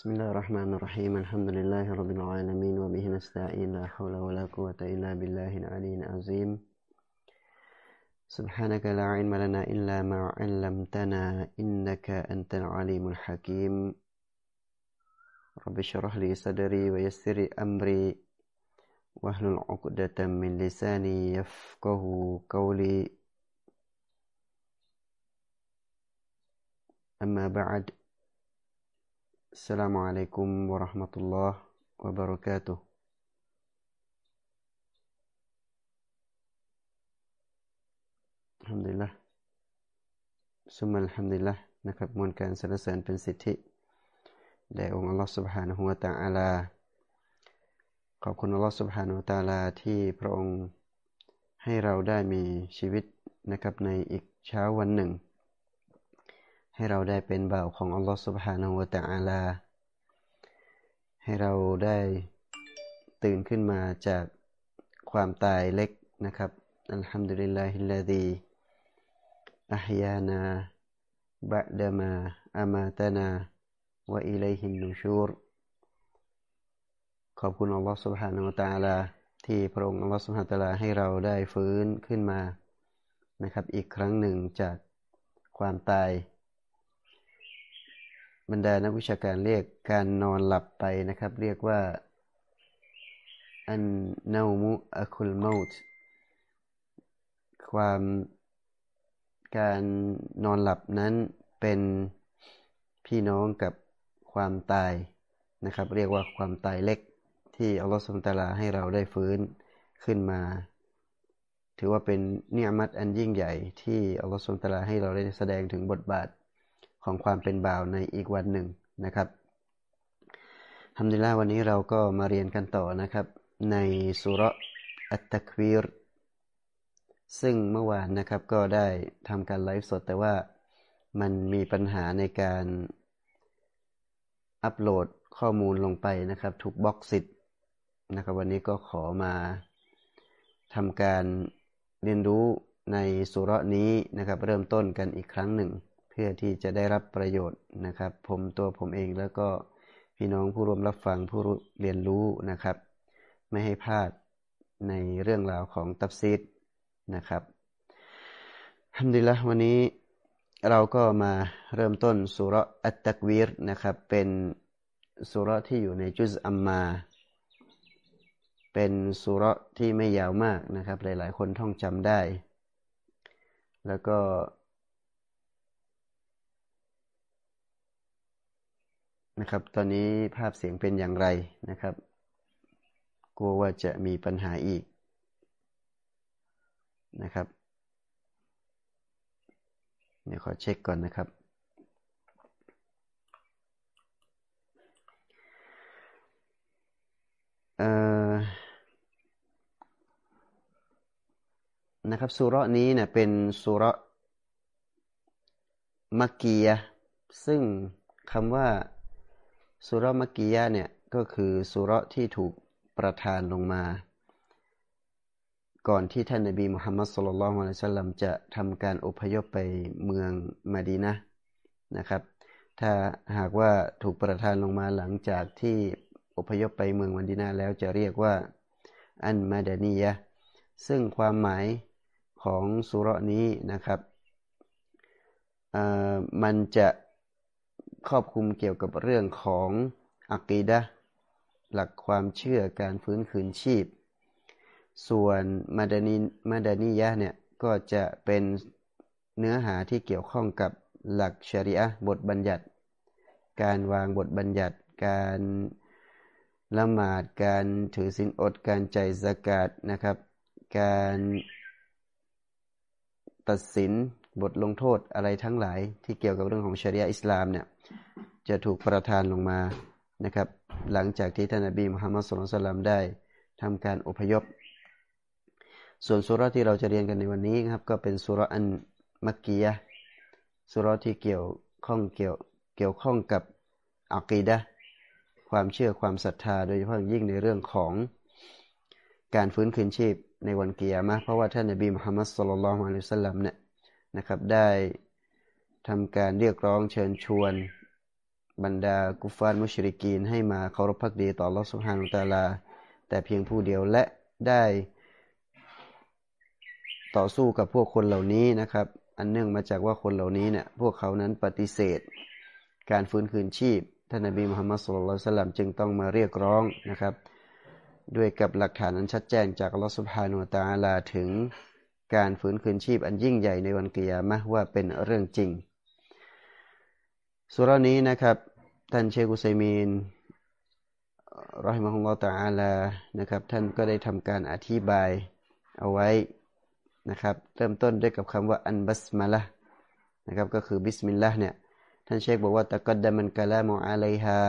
بسم الله الرحمن الرحيم الحمد لله رب العالمين وبه نستعين لا حول ولا قوة إلا بالله العلي العظيم سبحانك لا علم لنا إلا ما علمتنا إنك أنت العليم الحكيم رب اشرح لي صدري ويسر أمري واحلل عقدة من لساني يفقه قولي أما بعد السلام عليكم ورحمة الله وبركاته ฮัมดุลิลละสุมัลฮัมดุลิลละนะครับมวลการสรรเสริญเป็นสิทธิแด่องค์อัลลอฮฺ سبحانه และ تعالى ขอบคุณอัลลอฮฺ سبحانه และ تعالى ที่พระองค์ให้เราได้มีชีวิตนะครับในอีกเช้าวันหนึ่ง ให้เราได้เป็นบ่าวของอัลลอฮฺ سبحانه และ تعالى ให้เราได้ตื่นขึ้นมาจากความตายเล็กนะครับอัลฮัมดุลิลลาฮิลลาดีอัฮยานาบะดามาอามาตานาวะอิเลฮินนูชูรขอบคุณอัลลอฮฺ سبحانه และ تعالى ที่พระองค์อัลลอฮฺสุบฮานาตะลาให้เราได้ฟื้นขึ้นมานะครับอีกครั้งหนึ่งจากความตาย บรรดานักวิชาการเรียกการนอนหลับไปนะครับ เรียกว่าอันนามุอัคุลมาตความการนอนหลับนั้นเป็นพี่น้องกับความตายนะครับ เรียกว่าความตายเล็กที่อัลลอฮฺสุลตาราให้เราได้ฟื้นขึ้นมา ถือว่าเป็นเนียมัตอันยิ่งใหญ่ที่อัลลอฮฺสุลตาราให้เราได้แสดงถึงบทบาท ของความเป็นบ่าวในอีกวันหนึ่งนะครับทำดีละวันนี้เราก็มาเรียนกันต่อนะครับ ในสุรอัตตะควีรซึ่งเมื่อวานนะครับก็ได้ทำการไลฟ์สด แต่ว่ามันมีปัญหาในการอัปโหลดข้อมูลลงไปนะครับ ถูกบล็อกสิทธิ์นะครับ วันนี้ก็ขอมาทำการเรียนรู้ในสุรนี้นะครับ เริ่มต้นกันอีกครั้งหนึ่ง เพื่อที่จะได้รับประโยชน์นะครับ ผมตัวผมเองแล้วก็พี่น้องผู้ร่วมรับฟังผู้เรียนรู้นะครับ ไม่ให้พลาดในเรื่องราวของตัฟซีดนะครับฮัมดุลิลละวันนี้เราก็มาเริ่มต้นสุรอัตตักวีรนะครับ เป็นสุรที่อยู่ในจุซอัมมา เป็นสุรที่ไม่ยาวมากนะครับ หลาย ๆ คนท่องจำได้ แล้วก็ นะครับ ตอนนี้ภาพเสียงเป็นอย่างไรนะครับ กลัวว่าจะมีปัญหาอีกนะครับ เดี๋ยวขอเช็คก่อนนะครับ เอ่อ นะครับสุรนี้เนี่ยเป็นสุรมักกียซึ่งคำว่า สุรมักกียะเนี่ยก็คือสุรที่ถูกประทานลงมา ก่อนที่ท่านนบีมุฮัมมัดสุลลัลฮวะสัลลัมจะทำการอพยพไปเมืองมาดีนะนะครับ ถ้าหากว่าถูกประทานลงมาหลังจากที่อพยพไปเมืองมาดีนาแล้วจะเรียกว่าอันมาดานียะซึ่งความหมายของสุรนี้นะครับมันจะ ครอบคลุมเกี่ยวกับเรื่องของอักีดะหลักความเชื่อการฟื้นคืนชีพ ส่วนมาดานีมาดานียะเนี่ยก็จะเป็นเนื้อหาที่เกี่ยวข้องกับหลักชริอะบทบัญญัติ การวางบทบัญญัติ การละหมาด การถือสินอด การใจสกาดนะครับ การตัดสินบทลงโทษอะไรทั้งหลายที่เกี่ยวกับเรื่องของชริอะอิสลามเนี่ย จะถูกประทานลงมานะครับ หลังจากที่ท่านอบีมุฮัมมัดสุลตัลลัมได้ทำการอพยพ ส่วนสุรที่เราจะเรียนกันในวันนี้ครับ ก็เป็นสุรอันมักกียะสุรที่เกี่ยวข้องเกี่ยวเกี่ยวข้องกับอักีดะความเชื่อความศรัทธา โดยเฉพาะยิ่งในเรื่องของการฟื้นคืนชีพในวันเกียร์มะเพราะว่าท่านนบีมุฮัมมัดสุลลัลฮุอะลัยฮิสลัมเนี่ยนะครับได้ทำการเรียกร้องเชิญชวน บรรดากุฟานมุชริกีน ให้มาเคารพพักดีต่อลอสุฮานุตาลา แต่เพียงผู้เดียวและได้ต่อสู้กับพวกคนเหล่านี้นะครับ อันเนื่องมาจากว่าคนเหล่านี้เนี่ยพวกเขานั้นปฏิเสธ การฟื้นคืนชีพท่านนบีมุฮัมมัดสุลลัลสลัมจึงต้องมาเรียกร้องนะครับ ด้วยกับหลักฐานอันชัดแจ้งจากอัลลอฮฺ سبحانه وتعالىถึงการฟื้นคืนชีพอันยิ่งใหญ่ในวันกิยามะว่าเป็นเรื่องจริงสุรานี้นะครับ ท่านเชคุซัยมีนรอฮิมะฮุลลอตาอาลานะครับ ท่านก็ได้ทำการอธิบายเอาไว้นะครับ เริ่มต้นด้วยกับคำว่า البسملة นะครับ ก็คือบิสมิลลาห์เนี่ย ท่านเชคบอกว่าตะกัดดามันกะลามุอะลัยฮา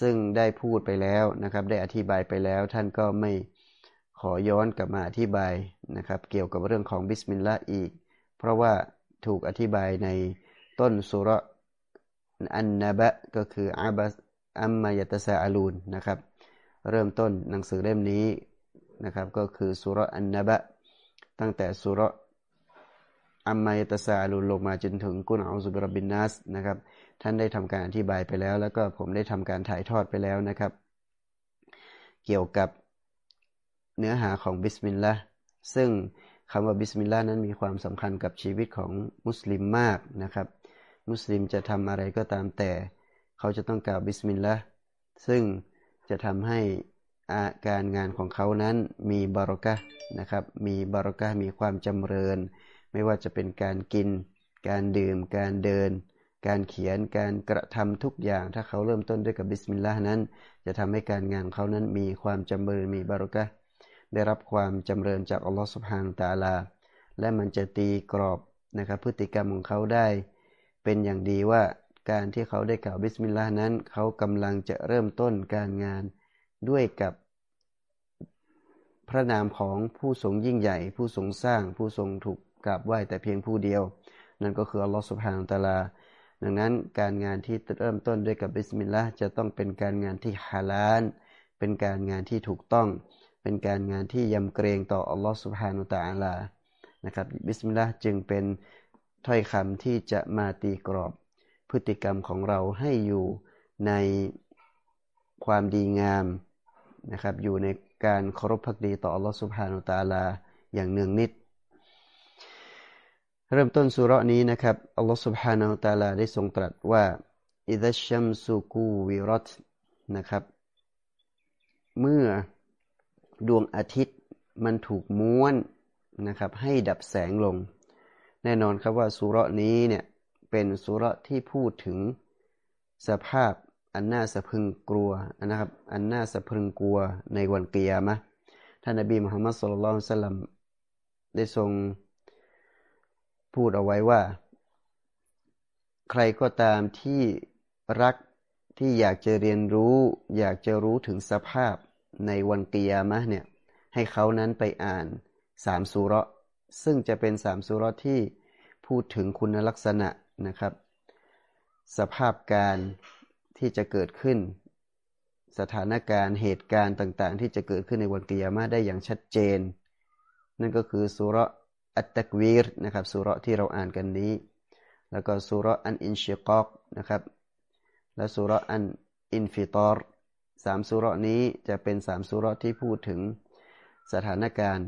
ซึ่งได้พูดไปแล้วนะครับ ได้อธิบายไปแล้ว ท่านก็ไม่ขอย้อนกลับมาอธิบายนะครับ เกี่ยวกับเรื่องของบิสมิลลาห์อีก เพราะว่าถูกอธิบายในต้นสุร อันนาบะก็คืออาบัสอัมมายตสาอาลูนนะครับ เริ่มต้นหนังสือเล่มนี้นะครับ ก็คือสุรอันนาบะตั้งแต่สุรعم يتساءلون ลงมาจนถึง قل أعوذ برب الناس นะครับ ท่านได้ทำการอธิบายไปแล้ว แล้วก็ผมได้ทำการถ่ายทอดไปแล้วนะครับ เกี่ยวกับเนื้อหาของบิสมิลลาห์ซึ่งคำว่าบิสมิลลาห์นั้นมีความสำคัญกับชีวิตของมุสลิมมากนะครับ มุสลิมจะทำอะไรก็ตามแต่ เขาจะต้องกล่าวบิสมิลลาห์ซึ่งจะทำให้อาการงานของเขานั้นมีบารอกะนะครับ มีบารอกะมีความจำเริญ ไม่ว่าจะเป็นการกิน การดื่ม การเดิน การเขียน การกระทำทุกอย่าง ถ้าเขาเริ่มต้นด้วยกับบิสมิลลาห์นั้น จะทำให้การงานเขานั้นมีความจำเริญ มีบารอกะได้รับความจำเริญจากอัลลอฮฺ سبحانه وتعالى และมันจะตีกรอบนะครับพฤติกรรมของเขาได้ เป็นอย่างดีว่าการที่เขาได้กล่าวบิสมิลลาห์นั้น เขากำลังจะเริ่มต้นการงานด้วยกับพระนามของผู้ทรงยิ่งใหญ่ ผู้ทรงสร้างผู้ทรงถูกกราบไหว้แต่เพียงผู้เดียว นั่นก็คืออัลลอฮฺ سبحانه وتعالى ดังนั้นการงานที่เริ่มต้นด้วยกับบิสมิลลาห์จะต้องเป็นการงานที่ฮาลาลเป็นการงานที่ถูกต้อง เป็นการงานที่ยำเกรงต่ออัลลอฮฺ سبحانه وتعالى นะครับบิสมิลลาห์จึงเป็น ถ้อยคำที่จะมาตีกรอบพฤติกรรมของเราให้อยู่ในความดีงามนะครับ อยู่ในการเคารพพักดีต่ออัลลอฮฺสุบฮานุตาลาอย่างเนืองนิด เริ่มต้นสุรานี้นะครับอัลลอฮฺสุบฮานาอัตาลาได้ทรงตรัสว่าอิดัชชัมสุกูวิรัตนะครับ เมื่อดวงอาทิตย์มันถูกม้วนนะครับ ให้ดับแสงลง แน่นอนครับว่าสุรนี้เนี่ยเป็นสุรที่พูดถึงสภาพอันน่าสะพึงกลัวนะครับ อันน่าสะพึงกลัวในวันเกียรมะท่านนบีมุฮัมมัดสุลลัลสลัมได้ทรงพูดเอาไว้ว่า ใครก็ตามที่รักที่อยากจะเรียนรู้ อยากจะรู้ถึงสภาพในวันเกียรมะเนี่ยให้เขานั้นไปอ่านสามสุร ซึ่งจะเป็นสามสุรที่พูดถึงคุณลักษณะนะครับ สภาพการที่จะเกิดขึ้น สถานการณ์เหตุการณ์ต่างๆ ที่จะเกิดขึ้นในวันกิยามะได้อย่างชัดเจน นั่นก็คือสุรอัตตกวีรนะครับสุรที่เราอ่านกันนี้ แล้วก็สุรอันอินชิกอกนะครับและสุรอันอินฟิตอร์สามสุรนี้จะเป็นสามสุรที่พูดถึงสถานการณ์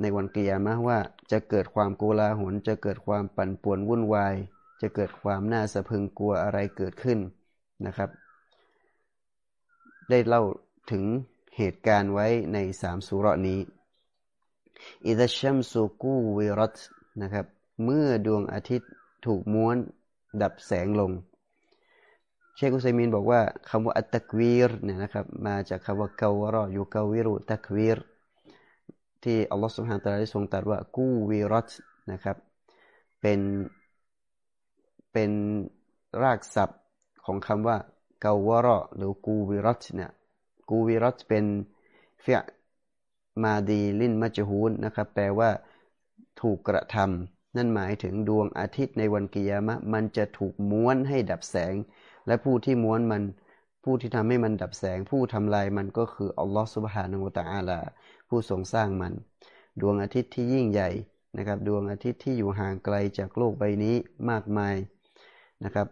ในวันกิยามะว่าจะเกิดความโกลาหลจะเกิดความปั่นป่วนวุ่นวาย จะเกิดความน่าสะพึงกลัวอะไรเกิดขึ้นนะครับ ได้เล่าถึงเหตุการณ์ไว้ในสามสุรนี้อิดะชัมสุกูวิรัตนะครับ เมื่อดวงอาทิตย์ถูกม้วนดับแสงลง เชคุซัยมินบอกว่าคำว่าอัตตกวีรเนี่ยนะครับ มาจากคำว่าเกาวรอยูเกาวิรุตักวีร ที่อัลลอฮฺสุบฮานตะลาได้ทรงตรัสว่ากูวีรัตนะครับ เป็นเป็นรากศัพท์ของคำว่าเกาวรอหรือกูวีรัตเนี่ยกูวีรัตเป็นเฟียมาดีลินมัจฮูนนะครับ แปลว่าถูกกระทำนั่นหมายถึงดวงอาทิตย์ในวันกิยามะมันจะถูกม้วนให้ดับแสง และผู้ที่ม้วนมันผู้ที่ทำให้มันดับแสง ผู้ทำลายมันก็คืออัลลอฮฺสุบฮานาอูตะอาลา ผู้ทรงสร้างมัน ดวงอาทิตย์ที่ยิ่งใหญ่นะครับ ดวงอาทิตย์ที่อยู่ห่างไกลจากโลกใบนี้มากมายนะครับ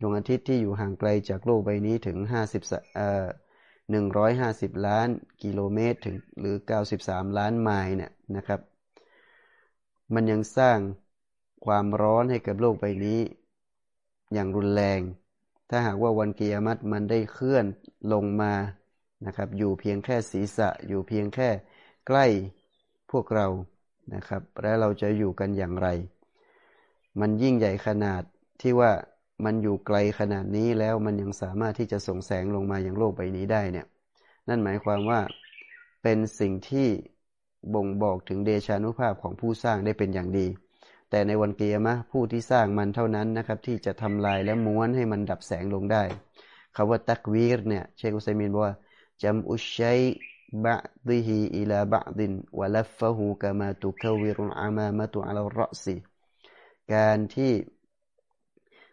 ดวงอาทิตย์ที่อยู่ห่างไกลจากโลกใบนี้ถึง 50เอ่อ150 ล้านกิโลเมตรถึงหรือ 93 ล้านไมล์เนี่ยนะครับ มันยังสร้างความร้อนให้กับโลกใบนี้ อย่างรุนแรง ถ้าหากว่าวันกิยามัตมันได้เคลื่อนลงมา นะครับ อยู่เพียงแค่ศีรษะ อยู่เพียงแค่ใกล้พวกเรานะครับ และเราจะอยู่กันอย่างไร มันยิ่งใหญ่ขนาดที่ว่ามันอยู่ไกลขนาดนี้แล้วมันยังสามารถที่จะส่งแสงลงมาอย่างโลกใบนี้ได้เนี่ย นั่นหมายความว่าเป็นสิ่งที่บ่งบอกถึงเดชานุภาพของผู้สร้างได้เป็นอย่างดี แต่ในวันเกียร์มะผู้ที่สร้างมันเท่านั้นนะครับ ที่จะทำลายและม้วนให้มันดับแสงลงได้คาว่าตักวีรเนี่ย เชคอุซัยมินบอกว่า จำอุชัยบะดิฮีอิลาบะดินวะลัฟฟะฮูกามาตุควิรุนอามามะตุอัลรอซีการที่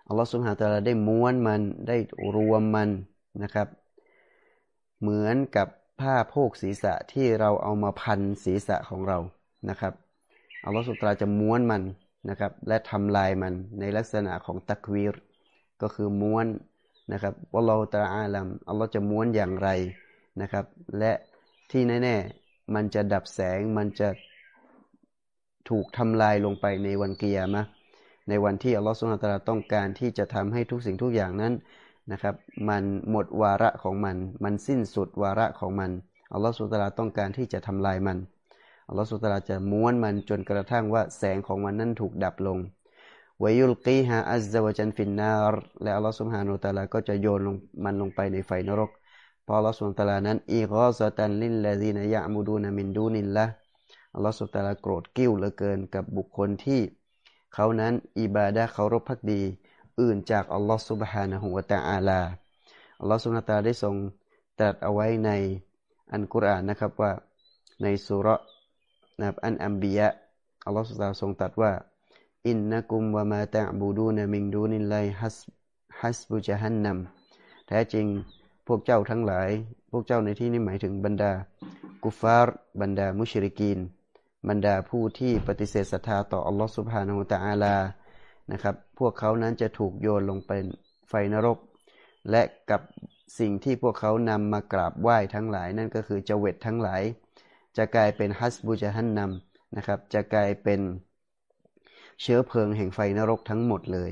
อัลลอฮฺสุบฮาตะลาได้ม้วนมันได้รวมมันนะครับ เหมือนกับผ้าโพกศีรษะที่เราเอามาพันศีรษะของเรานะครับอัลลอฮฺสุบฮาตะลาจะม้วนมันนะครับ และทำลายมันในลักษณะของตักวีรก็คือม้วนนะครับว่าเราตาอาลัมอัลลอฮฺจะม้วนอย่างไร นะครับ และที่แน่ๆมันจะดับแสงมันจะถูกทำลายลงไปในวันเกิยามะในวันที่อัลลอฮฺสุลตาราต้องการที่จะทำให้ทุกสิ่งทุกอย่างนั้นนะครับ มันหมดวาระของมัน มันสิ้นสุดวาระของมันอัลลอฮฺสุลตาราต้องการที่จะทำลายมันอัลลอฮฺสุลตาราจะม้วนมันจนกระทั่งว่าแสงของมันนั้นถูกดับลงวายุลกีฮาอัลซาวจันฟินนารและอัลลอฮฺสุบฮานุตาลาก็จะโยนลงมันลงไปในไฟนรก พออัลลอฮฺสุลตารานั้นอีกอซตันลินลาดีนยะมูดูนามินดูนินละอัลลอฮฺสุลตาราโกรธกิ้วเหลือเกินกับบุคคลที่ เขานั้นอิบาดะเคารพพักดี อื่นจากอัลลอฮฺสุบฮานะฮูวะตะอาลาอัลลอฮฺสุบฮานะตาได้ทรงตรัสเอาไว้ในอันกุรอานนะครับว่าในสุรนะครับอันอัมบียะอัลลอฮฺสุบฮานะทรงตรัสว่าอินนักุมวะมาตะบูดูนมิงดูนิลไลฮัสฮัสบุจฮันนัมแท้จริง พวกเจ้าทั้งหลาย พวกเจ้าในที่นี้หมายถึงบรรดา กุฟาร์บรรดามุชริกีน บรรดาผู้ที่ปฏิเสธศรัทธาต่ออัลลอฮฺสุบฮานาอัตอาลานะครับ พวกเขานั้นจะถูกโยนลงเป็นไฟนรก และกับสิ่งที่พวกเขานำมากราบไหว้ทั้งหลาย นั่นก็คือเจเวตทั้งหลาย จะกลายเป็นฮัสบูจฮันนำนะครับ จะกลายเป็นเชื้อเพลิงแห่งไฟนรกทั้งหมดเลย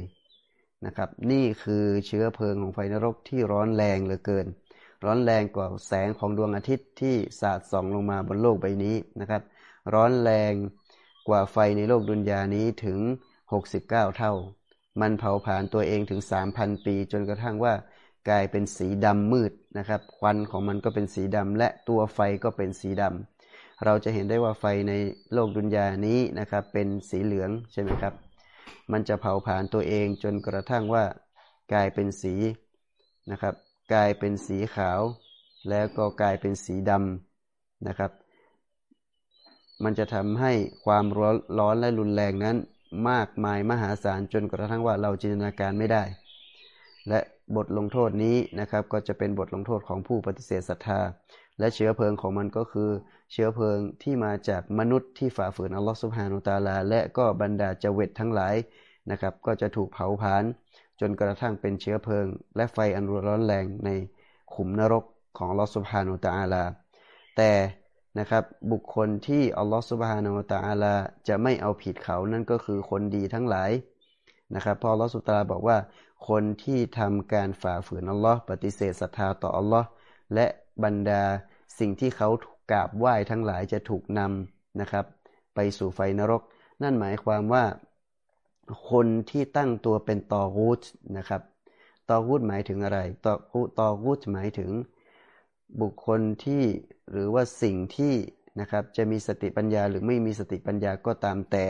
นะครับ นี่คือเชื้อเพลิงของไฟนรกที่ร้อนแรงเหลือเกิน ร้อนแรงกว่าแสงของดวงอาทิตย์ที่สาดส่องลงมาบนโลกใบนี้นะครับ ร้อนแรงกว่าไฟในโลกดุนยานี้ถึง 69 เท่า มันเผาผลาญตัวเองถึง 3,000 ปีจนกระทั่งว่ากลายเป็นสีดำมืดนะครับ ควันของมันก็เป็นสีดำและตัวไฟก็เป็นสีดำเราจะเห็นได้ว่าไฟในโลกดุนยานี้นะครับ เป็นสีเหลืองใช่ไหมครับ มันจะเผาผลาญตัวเองจนกระทั่งว่ากลายเป็นสีนะครับ กลายเป็นสีขาว แล้วก็กลายเป็นสีดำนะครับ มันจะทำให้ความร้อนอนและรุนแรงนั้นมากมายมหาศาลจนกระทั่งว่าเราจินตนาการไม่ได้ และบทลงโทษนี้นะครับ ก็จะเป็นบทลงโทษของผู้ปฏิเสธศรัทธา และเชื้อเพลิงของมันก็คือ เชื้อเพลิงที่มาจากมนุษย์ที่ฝ่าฝืนอัลลอฮฺสุบฮานุตาลา และก็บรรดาเจวิตทั้งหลายนะครับก็จะถูกเผาผลาญจนกระทั่งเป็นเชื้อเพลิง และไฟอันร้อนแรงในขุมนรกของอัลลอฮฺสุบฮานุตาลา แต่นะครับบุคคลที่อัลลอฮฺสุบฮานาวตาลาจะไม่เอาผิดเขานั่นก็คือคนดีทั้งหลายนะครับพออัลลอฮฺสุตาบอกว่า คนที่ทำการฝ่าฝืนอัลลอฮ์ปฏิเสธศรัทธาต่ออัลลอฮ์และบรรดาสิ่งที่เขา กราบไหว้ทั้งหลายจะถูกนำนะครับ ไปสู่ไฟนรก นั่นหมายความว่าคนที่ตั้งตัวเป็นตอกูตนะครับตอกูตหมายถึงอะไรตอกูตอกูตหมายถึงบุคคลที่หรือว่าสิ่งที่นะครับจะมีสติปัญญาหรือไม่มีสติปัญญาก็ตามแต่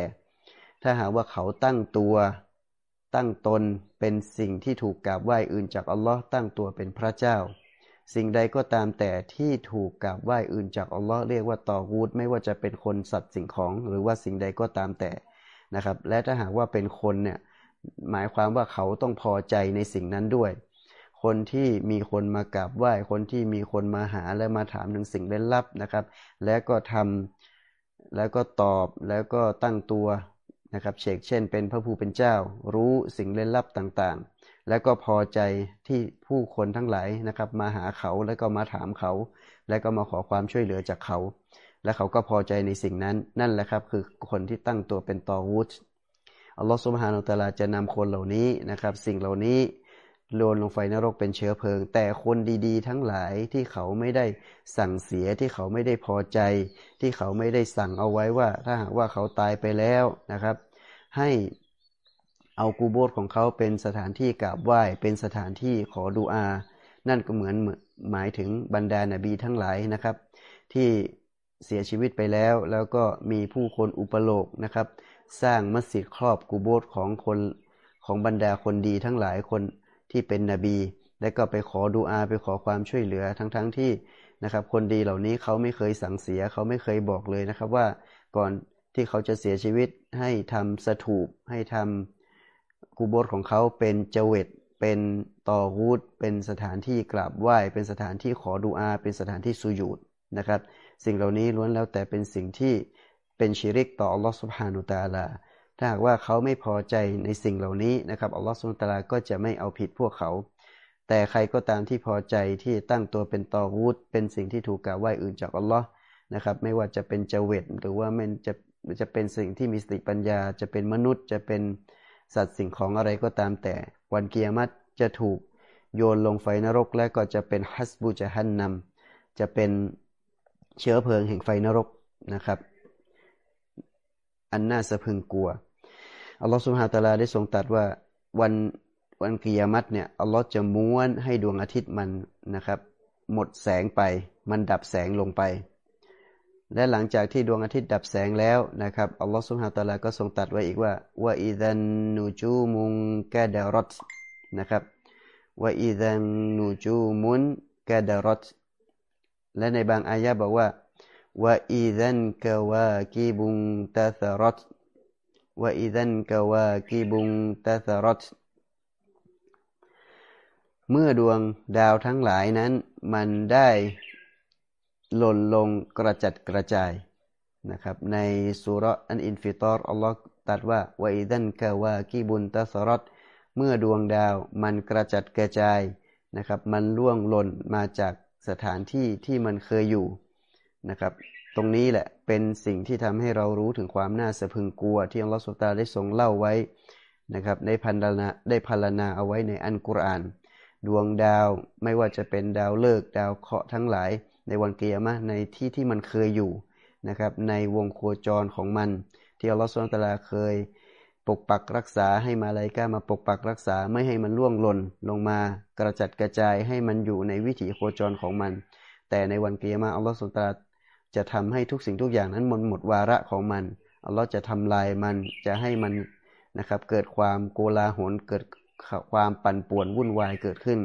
ถ้าหากว่าเขาตั้งตัวตั้งตนเป็นสิ่งที่ถูกกราบไหว้อื่นจากอัลลอฮ์ตั้งตัวเป็นพระเจ้า สิ่งใดก็ตามแต่ที่ถูกกราบไหว้อื่นจากอัลลอฮ์เรียกว่าตอกูดไม่ว่าจะเป็นคนสัตว์สิ่งของ หรือว่าสิ่งใดก็ตามแต่นะครับ และถ้าหากว่าเป็นคนเนี่ยหมายความว่าเขาต้องพอใจในสิ่งนั้นด้วย คนที่มีคนมากราบไหว้ คนที่มีคนมาหาและมาถามถึงสิ่งเล่นลับนะครับ แล้วก็ทำแล้วก็ตอบแล้วก็ตั้งตัวนะครับเชกเช่น เป็นพระผู้เป็นเจ้า รู้สิ่งเล่นลับต่าง แล้วก็พอใจที่ผู้คนทั้งหลายนะครับ มาหาเขาแล้วก็มาถามเขา แล้วก็มาขอความช่วยเหลือจากเขา และเขาก็พอใจในสิ่งนั้นนั่นแหละครับ คือคนที่ตั้งตัวเป็นตอวูดอัลลอฮฺสุบฮานาตะลาจะนำคนเหล่านี้นะครับ สิ่งเหล่านี้โลนลงไฟนรกเป็นเชื้อเพลิง แต่คนดีๆ ทั้งหลายที่เขาไม่ได้สั่งเสียที่เขาไม่ได้พอใจ ที่เขาไม่ได้สั่งเอาไว้ว่า ถ้าหากว่าเขาตายไปแล้วนะครับ ให้ เอากูโบสของเขาเป็นสถานที่กราบไหว้ เป็นสถานที่ขอดูอา นั่นก็เหมือนหมายถึงบรรดานาบีทั้งหลายนะครับ ที่เสียชีวิตไปแล้ว แล้วก็มีผู้คนอุปโลกนะครับ สร้างมัสยิดครอบกูโบสของคนของบรรดาคนดีทั้งหลายคนที่เป็นนบี และก็ไปขอดูอาไปขอความช่วยเหลือทั้งๆทที่นะครับ คนดีเหล่านี้เขาไม่เคยสั่งเสียเขาไม่เคยบอกเลยนะครับว่าก่อนที่เขาจะเสียชีวิตให้ทำสถูปให้ทำ กูโบสของเขาเป็นเจเวตเป็นตอวูดเป็นสถานที่กราบไหว้ เป็นสถานที่ขอดูอา เป็นสถานที่สุญูดนะครับ สิ่งเหล่านี้ล้วนแล้วแต่เป็นสิ่งที่เป็นชิริกต่ออัลลอฮฺสุบฮานุตาลา ถ้าหากว่าเขาไม่พอใจในสิ่งเหล่านี้นะครับอัลลอฮฺสุลตาราก็จะไม่เอาผิดพวกเขา แต่ใครก็ตามที่พอใจที่ตั้งตัวเป็นตอวูดเป็นสิ่งที่ถูกกล่าวไหว้อื่นจากอัลลอฮ์นะครับ ไม่ว่าจะเป็นเจเวตหรือว่ามันจะจะเป็นสิ่งที่มีสติปัญญา จะเป็นมนุษย์จะเป็น สัตว์สิ่งของอะไรก็ตามแต่ วันเกียรติจะถูกโยนลงไฟนรกและก็จะเป็นฮัสบูจะฮันนำจะเป็นเชื้อเพลิงแห่งไฟนรกนะครับ อันน่าสะพึงกลัวอัลลอฮฺสุบฮาตาลาได้ทรงตรัสว่าวันวันกิยามัตเนี่ยอัลลอฮฺจะม้วนให้ดวงอาทิตย์มันนะครับ หมดแสงไป มันดับแสงลงไป และหลังจากที่ดวงอาทิตย์ดับแสงแล้วนะครับอัลลอฮฺสุบฮาตาลาก็ทรงตรัสไว้อีกว่าว่าอิดันนูจูมุงกาดารอตนะครับว่าอิดันนูจูมุนกาดารอตและในบางอายะบอกว่าว่าอิดันกาวากีบุงตาสรอตว่าอิดันกวากีบุงانتثرت เมื่อดวงดาวทั้งหลายนั้นมันได้ หล่นลงกระจัดกระจายนะครับในสุรอันอินฟิตอร์อัลลอฮ์ตรัสว่า وإذا الكواكب انتثرت เมื่อดวงดาวมันกระจัดกระจายนะครับ มันล่วงหล่นมาจากสถานที่ที่มันเคยอยู่นะครับ ตรงนี้แหละเป็นสิ่งที่ทำให้เรารู้ถึงความน่าสะพรึงกลัว ที่อัลลอฮฺ سبحانه وتعالى ได้ทรงเล่าไว้นะครับได้พันนาได้พัลนาเอาไว้ในอันกุรอาน ดวงดาวไม่ว่าจะเป็นดาวเลิกดาวเคราะห์ทั้งหลาย ในวันเกียร์มะในที่ที่มันเคยอยู่นะครับในวงโคจรของมัน ที่อัลลอฮฺสุลตาเคย ปกปักรักษาให้มาลายกามาปกปักรักษาไม่ให้มันล่วงหล่นลงมากระจัดกระจายให้มันอยู่ในวิถีโคจรของมัน แต่ในวันเกียร์มาอัลลอฮฺสุลตาจะทำให้ทุกสิ่งทุกอย่างนั้นหมดหมดวาระของมันอัลลอฮ์จะทำลายมันจะให้มันนะครับเกิดความโกลาหลเกิดความปั่นป่วนวุ่นวายเกิดขึ้น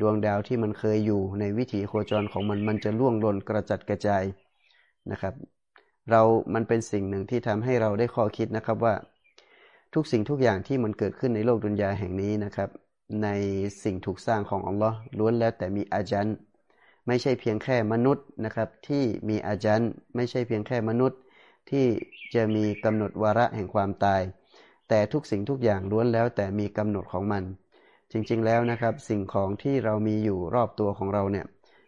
ดวงดาวที่มันเคยอยู่ในวิถีโคจรของมันมันจะล่วงหล่นกระจัดกระจายนะครับ เรา มันเป็นสิ่งหนึ่งที่ทำให้เราได้ข้อคิดนะครับว่า ทุกสิ่งทุกอย่างที่มันเกิดขึ้นในโลกดุนยาแห่งนี้นะครับ ในสิ่งถูกสร้างของอัลลอฮ์ล้วนแล้วแต่มีอาจารย์ไม่ใช่เพียงแค่มนุษย์นะครับ ที่มีอาจารย์ไม่ใช่เพียงแค่มนุษย์ ที่จะมีกำหนดวาระแห่งความตาย แต่ทุกสิ่งทุกอย่างล้วนแล้วแต่มีกำหนดของมัน จริงๆแล้วนะครับสิ่งของที่เรามีอยู่รอบตัวของเราเนี่ย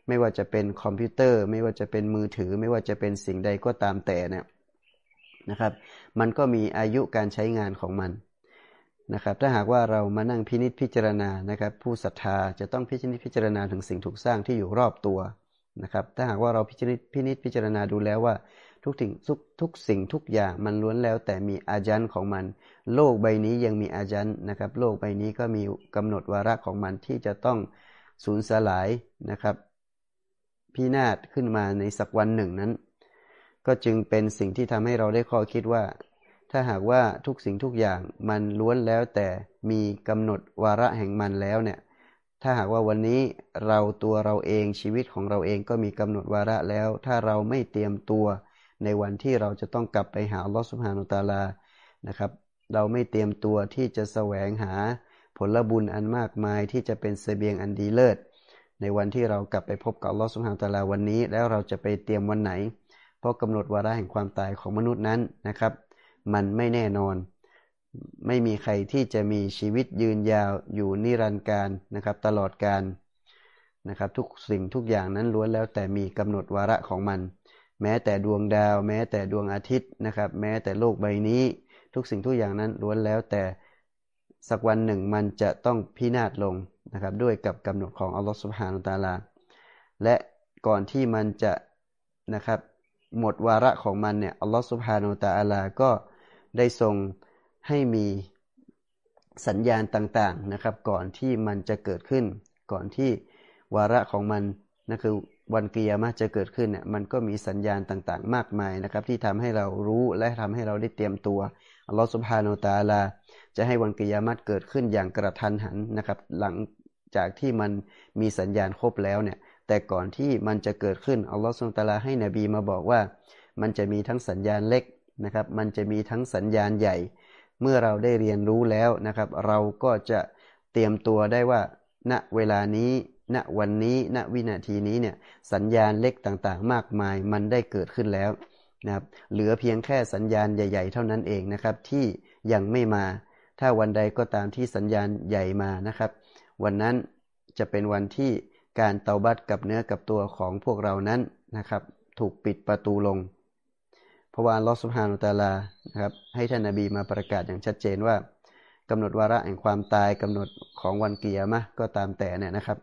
ไม่ว่าจะเป็นคอมพิวเตอร์ ไม่ว่าจะเป็นมือถือ ไม่ว่าจะเป็นสิ่งใดก็ตามแต่เนี่ยนะครับ มันก็มีอายุการใช้งานของมันนะครับ ถ้าหากว่าเรามานั่งพินิษพิจารณานะครับ ผู้ศรัทธาจะต้องพิจิตพิจารณาถึงสิ่งถูกสร้างที่อยู่รอบตัวนะครับ ถ้าหากว่าเราพิจิตพินิษพิจารณาดูแล้วว่า ทุกสิ่งทุกทุกสิ่งทุกอย่างมันล้วนแล้วแต่มีอาจันของมัน โลกใบนี้ยังมีอาจันนะครับ โลกใบนี้ก็มีกำหนดวาระของมันที่จะต้องสูญสลายนะครับพินาศขึ้นมาในสักวันหนึ่งนั้น ก็จึงเป็นสิ่งที่ทำให้เราได้ข้อคิดว่า ถ้าหากว่าทุกสิ่งทุกอย่างมันล้วนแล้วแต่มีกำหนดวาระแห่งมันแล้วเนี่ยถ้าหากว่าวันนี้เราตัวเราเองชีวิตของเราเองก็มีกำหนดวาระแล้ว ถ้าเราไม่เตรียมตัว ในวันที่เราจะต้องกลับไปหาลอสุภานุตาลานะครับ เราไม่เตรียมตัวที่จะแสวงหาผลบุญอันมากมายที่จะเป็นเสบียงอันดีเลิศ ในวันที่เรากลับไปพบกับลอสุภานุตาลาวันนี้ แล้วเราจะไปเตรียมวันไหน เพราะกำหนดวาระแห่งความตายของมนุษย์นั้นนะครับ มันไม่แน่นอน ไม่มีใครที่จะมีชีวิตยืนยาวอยู่นิรันดร์การนะครับตลอดการนะครับทุกสิ่งทุกอย่างนั้นล้วนแล้วแต่มีกำหนดวาระของมัน แม้แต่ดวงดาว แม้แต่ดวงอาทิตย์นะครับ แม้แต่โลกใบนี้ ทุกสิ่งทุกอย่างนั้นล้วนแล้วแต่สักวันหนึ่งมันจะต้องพินาศลงนะครับ ด้วยกับกำหนดของอัลลอฮฺสุบฮานุตาลา และก่อนที่มันจะนะครับ หมดวาระของมันเนี่ยอัลลอฮฺสุบฮานุตาลาก็ได้ทรงให้มีสัญญาณต่างๆนะครับ ก่อนที่มันจะเกิดขึ้น ก่อนที่วาระของมันนั่นคือ วันกิยามะจะเกิดขึ้นเนี่ยมันก็มีสัญญาณต่างๆ มากมายนะครับ ที่ทำให้เรารู้และทำให้เราได้เตรียมตัวอัลลอฮฺสุบฮานาตาลา จะให้วันกิยามะเกิดขึ้นอย่างกระทันหันนะครับ หลังจากที่มันมีสัญญาณครบแล้วเนี่ยแต่ก่อนที่มันจะเกิดขึ้นอัลลอฮฺสุบฮานาตาลาให้นบีมาบอกว่า มันจะมีทั้งสัญญาณเล็กนะครับ มันจะมีทั้งสัญญาณใหญ่ เมื่อเราได้เรียนรู้แล้วนะครับ เราก็จะเตรียมตัวได้ว่า ณเวลานี้ ณวันนี้ณวินาทีนี้เนี่ยสัญญาณเล็กต่างๆ มากมายมันได้เกิดขึ้นแล้วนะครับเหลือเพียงแค่สัญญาณใหญ่ ๆ เท่านั้นเองนะครับที่ยังไม่มา ถ้าวันใดก็ตามที่สัญญาณใหญ่มานะครับ วันนั้นจะเป็นวันที่การเตาบัตกับเนื้อกับตัวของพวกเรานั้นนะครับ ถูกปิดประตูลง เพราะว่าลอสุภานุตาลานะครับให้ท่านนาบีมาประกาศอย่างชัดเจนว่ากำหนดวาระแห่งความตายกำหนดของวันเกียร์มะก็ตามแต่เนี่ยนะครับ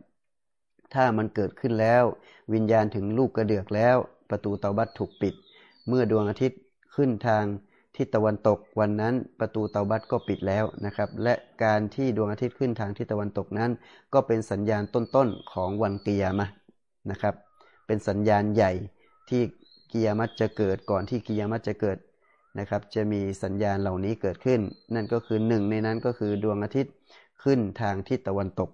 ถ้ามันเกิดขึ้นแล้ว วิญญาณถึงลูกกระเดือกแล้ว ประตูเตาบัตถูกปิด เมื่อดวงอาทิตย์ขึ้นทางทิศตะวันตกวันนั้นประตูเตาบัตก็ปิดแล้วนะครับ และการที่ดวงอาทิตย์ขึ้นทางทิศตะวันตกนั้น ก็เป็นสัญญาณต้นๆของวันเกียร์มะนะครับ เป็นสัญญาณใหญ่ที่กิยามัตจะเกิดก่อนที่กิยามัตจะเกิดนะครับ จะมีสัญญาณเหล่านี้เกิดขึ้น นั่นก็คือหนึ่งในนั้นก็คือดวงอาทิตย์ขึ้นทางทิศตะวันตก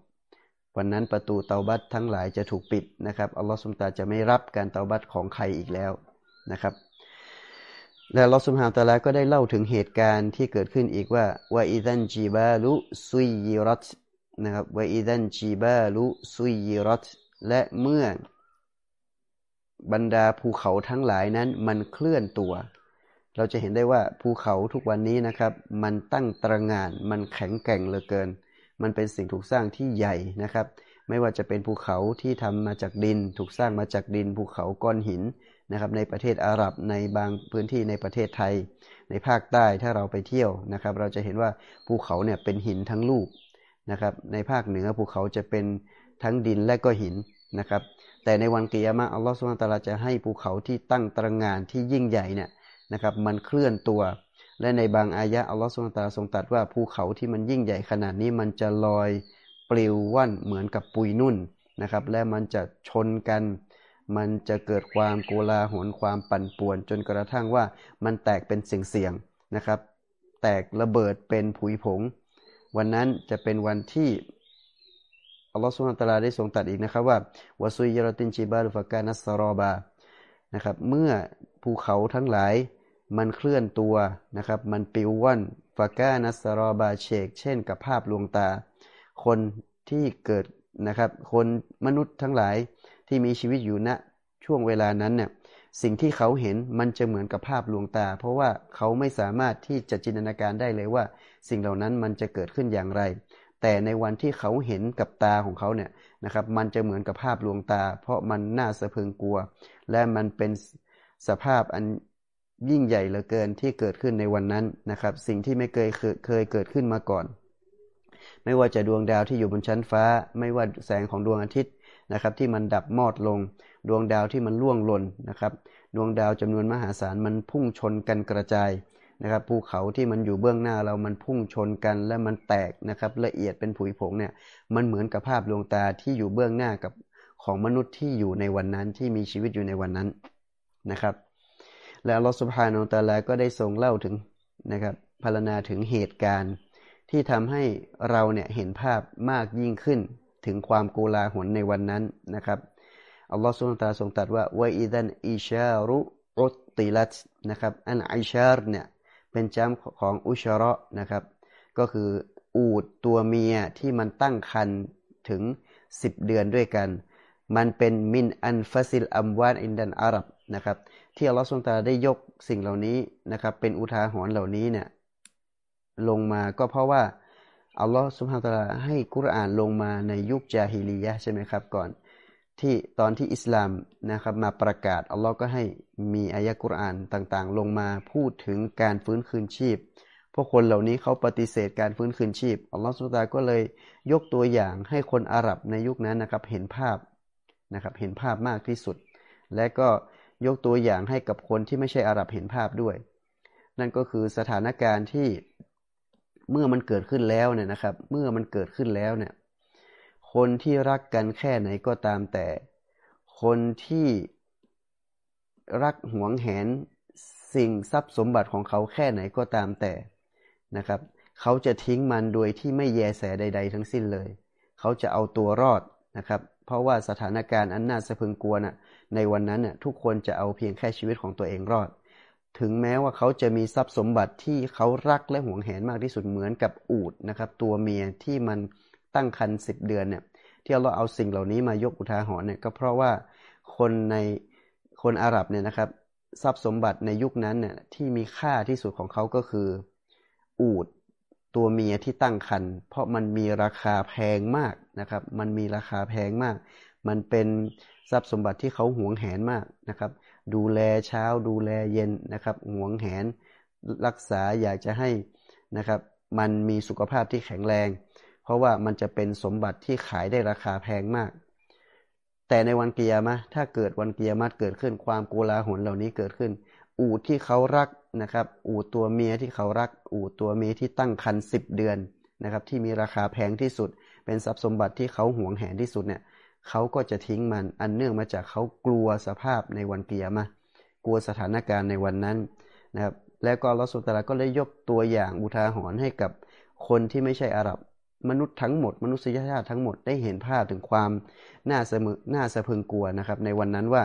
วันนั้นประตูเตาบัตทั้งหลายจะถูกปิดนะครับอัลลอฮฺสุมตาจะไม่รับการเตาบัตของใครอีกแล้วนะครับ และลอสุมฮานตะลาก็ได้เล่าถึงเหตุการณ์ที่เกิดขึ้นอีกว่าวาอิดันจีบาลุซุยยิรัตนะครับวาอิดันจีบาลุซุยยิรัตและเมื่อบรรดาภูเขาทั้งหลายนั้นมันเคลื่อนตัว เราจะเห็นได้ว่าภูเขาทุกวันนี้นะครับ มันตั้งตระงานมันแข็งแกร่งเหลือเกิน มันเป็นสิ่งถูกสร้างที่ใหญ่นะครับ ไม่ว่าจะเป็นภูเขาที่ทำมาจากดิน ถูกสร้างมาจากดิน ภูเขาก้อนหินนะครับในประเทศอาหรับในบางพื้นที่ในประเทศไทย ในภาคใต้ถ้าเราไปเที่ยวนะครับ เราจะเห็นว่าภูเขาเนี่ยเป็นหินทั้งลูกนะครับในภาคเหนือภูเขาจะเป็นทั้งดินและก็หินนะครับแต่ในวันกิยามะอัลลอฮฺสุลตาราจะให้ภูเขาที่ตั้งตระงานที่ยิ่งใหญ่เนี่ยนะครับมันเคลื่อนตัว และในบางอายะอัลลอฮฺสุลตาราทรงตรัสว่าภูเขาที่มันยิ่งใหญ่ขนาดนี้มันจะลอยปลิวว่อนเหมือนกับปุยนุ่นนะครับ และมันจะชนกัน มันจะเกิดความโกลาหลความปั่นป่วน จนกระทั่งว่ามันแตกเป็นเสียงๆนะครับ แตกระเบิดเป็นผุยผง วันนั้นจะเป็นวันที่อัลลอฮฺสุลตาราได้ทรงตัดอีกนะครับว่าวาซุยยรตินจิบาลุฟกานัสรอบานะครับเมื่อภูเขาทั้งหลาย มันเคลื่อนตัวนะครับ มันปิวว่อนฟาก้านัสรอบาเชก เช่นกับภาพลวงตา คนที่เกิดนะครับ คนมนุษย์ทั้งหลายที่มีชีวิตอยู่ณช่วงเวลานั้นเนี่ยสิ่งที่เขาเห็นมันจะเหมือนกับภาพลวงตา เพราะว่าเขาไม่สามารถที่จะจินตนาการได้เลยว่า สิ่งเหล่านั้นมันจะเกิดขึ้นอย่างไร แต่ในวันที่เขาเห็นกับตาของเขาเนี่ยนะครับ มันจะเหมือนกับภาพลวงตา เพราะมันน่าสะพึงกลัว และมันเป็นสภาพอัน ยิ่งใหญ่เหลือเกินที่เกิดขึ้นในวันนั้นนะครับ สิ่งที่ไม่เคยเคยเกิดขึ้นมาก่อน ไม่ว่าจะดวงดาวที่อยู่บนชั้นฟ้า ไม่ว่าแสงของดวงอาทิตย์นะครับ ที่มันดับมอดลง ดวงดาวที่มันล่วงหล่นนะครับ ดวงดาวจำนวนมหาศาลมันพุ่งชนกันกระจายนะครับภูเขาที่มันอยู่เบื้องหน้าเรามันพุ่งชนกันและมันแตกนะครับละเอียดเป็นผุยผงเนี่ยมันเหมือนกับภาพดวงตาที่อยู่เบื้องหน้ากับของมนุษย์ที่อยู่ในวันนั้นที่มีชีวิตอยู่ในวันนั้นนะครับ และอัลลอฮฺสุบฮานาอัลตะลาก็ได้ทรงเล่าถึงนะครับพารณาถึงเหตุการณ์ที่ทำให้เราเนี่ยเห็นภาพมากยิ่งขึ้นถึงความโกลาหลในวันนั้นนะครับอัลลอฮฺสุบฮานาตาทรงตรัสว่าวอิดันอิชารุอุตติลัตนะครับอันอิชาร์เนี่ยเป็นจำของอุชระนะครับ ก็คืออูดตัวเมียที่มันตั้งคันถึงสิบเดือนด้วยกัน มันเป็น من أنفس الأموال عند العرب นะครับ ที่อัลลอฮฺทรงตาได้ยกสิ่งเหล่านี้นะครับ เป็นอุทาหรณ์เหล่านี้เนี่ยลงมาก็เพราะว่าอัลลอฮ์ سبحانه وتعالى ให้กุรอานลงมาในยุคจาฮิลียะใช่ไหมครับก่อนที่ตอนที่อิสลามนะครับมาประกาศอัลลอฮ์ก็ให้มีอายะกุรอานต่างๆ ลงมาพูดถึงการฟื้นคืนชีพ พวกคนเหล่านี้เขาปฏิเสธการฟื้นคืนชีพอัลลอฮ์ سبحانه وتعالى ก็เลยยกตัวอย่างให้คนอาหรับในยุคนั้นนะครับเห็นภาพนะครับเห็นภาพมากที่สุด และก็ ยกตัวอย่างให้กับคนที่ไม่ใช่อาหรับเห็นภาพด้วย นั่นก็คือสถานการณ์ที่เมื่อมันเกิดขึ้นแล้วเนี่ยนะครับ เมื่อมันเกิดขึ้นแล้วเนี่ย คนที่รักกันแค่ไหนก็ตามแต่ คนที่รักหวงแหนสิ่งทรัพย์สมบัติของเขาแค่ไหนก็ตามแต่นะครับ เขาจะทิ้งมันโดยที่ไม่แยแสใด ๆ ทั้งสิ้นเลย เขาจะเอาตัวรอดนะครับ เพราะว่าสถานการณ์อันน่าสะพึงกลัวนะ่ะ ในวันนั้นน่ะทุกคนจะเอาเพียงแค่ชีวิตของตัวเองรอด ถึงแม้ว่าเขาจะมีทรัพย์สมบัติที่เขารักและหวงแหนมากที่สุดเหมือนกับอูดนะครับตัวเมียที่มันตั้งครรภ์สิบเดือนเนี่ยที่เราเอาสิ่งเหล่านี้มายกอุทาหรณ์เนี่ยก็เพราะว่าคนในคนอาหรับเนี่ยนะครับทรัพย์สมบัติในยุคนั้นเนี่ยที่มีค่าที่สุดของเขาก็คือ อูดตัวเมียที่ตั้งครรภ์เพราะมันมีราคาแพงมากนะครับ มันมีราคาแพงมาก มันเป็น ทรัพย์สมบัติที่เขาหวงแหนมากนะครับ ดูแลเช้าดูแลเย็นนะครับหวงแหนรักษาอยากจะให้นะครับมันมีสุขภาพที่แข็งแรง เพราะว่ามันจะเป็นสมบัติที่ขายได้ราคาแพงมาก แต่ในวันกิยามะถ้าเกิดวันกิยามะเกิดขึ้นความโกลาหลเหล่านี้เกิดขึ้น อูดที่เขารักนะครับ อูดตัวเมียที่เขารัก อูดตัวเมียที่ตั้งครรภ์สิบเดือนนะครับที่มีราคาแพงที่สุด เป็นทรัพย์สมบัติที่เขาหวงแหนที่สุดเนี่ย เขาก็จะทิ้งมัน อันเนื่องมาจากเขากลัวสภาพในวันเกิยามะกลัวสถานการณ์ในวันนั้นนะครับ แล้วก็ลอสุตระก็เลยยกตัวอย่างอุทาหรณ์ให้กับคนที่ไม่ใช่อาหรับมนุษย์ทั้งหมด มนุษยชาติทั้งหมดได้เห็นภาพถึงความน่าสมน่าสะพึงกลัวนะครับ ในวันนั้นว่า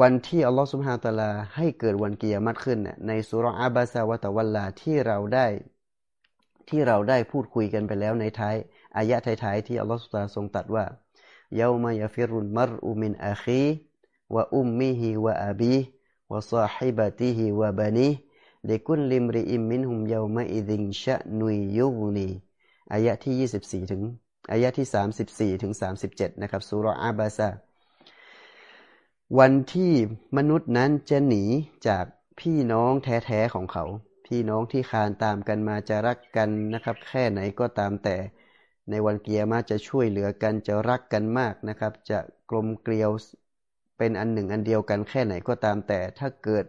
วันที่อัลลอฮฺสุบฮานตะลาให้เกิดวันเกียรติขึ้นเนี่ยในสุรอาบาซาวะตะวัลลาที่เราได้ที่เราได้พูดคุยกันไปแล้วในท้าย อายะท้ายๆที่อัลลอฮฺสุบฮานทรงตัดว่าเยามายฟิรุนมรอุมินอาคีวะอุมมิฮิวะอาบีวะซาฮิบะติฮิวะบานีลิกุลลิมริอิมมินหุมเยาวมะอิดิงชะนุยยุนีอายะที่24ถึงอายะที่34ถึง37นะครับสุรอาบาซาวันที่มนุษย์นั้นจะหนีจากพี่น้องแท้ๆของเขา พี่น้องที่คานตามกันมาจะรักกันนะครับ แค่ไหนก็ตามแต่ ในวันเกียร์มาจะช่วยเหลือกันจะรักกันมากนะครับ จะกลมเกลียวเป็นอันหนึ่งอันเดียวกันแค่ไหนก็ตามแต่ถ้าเกิด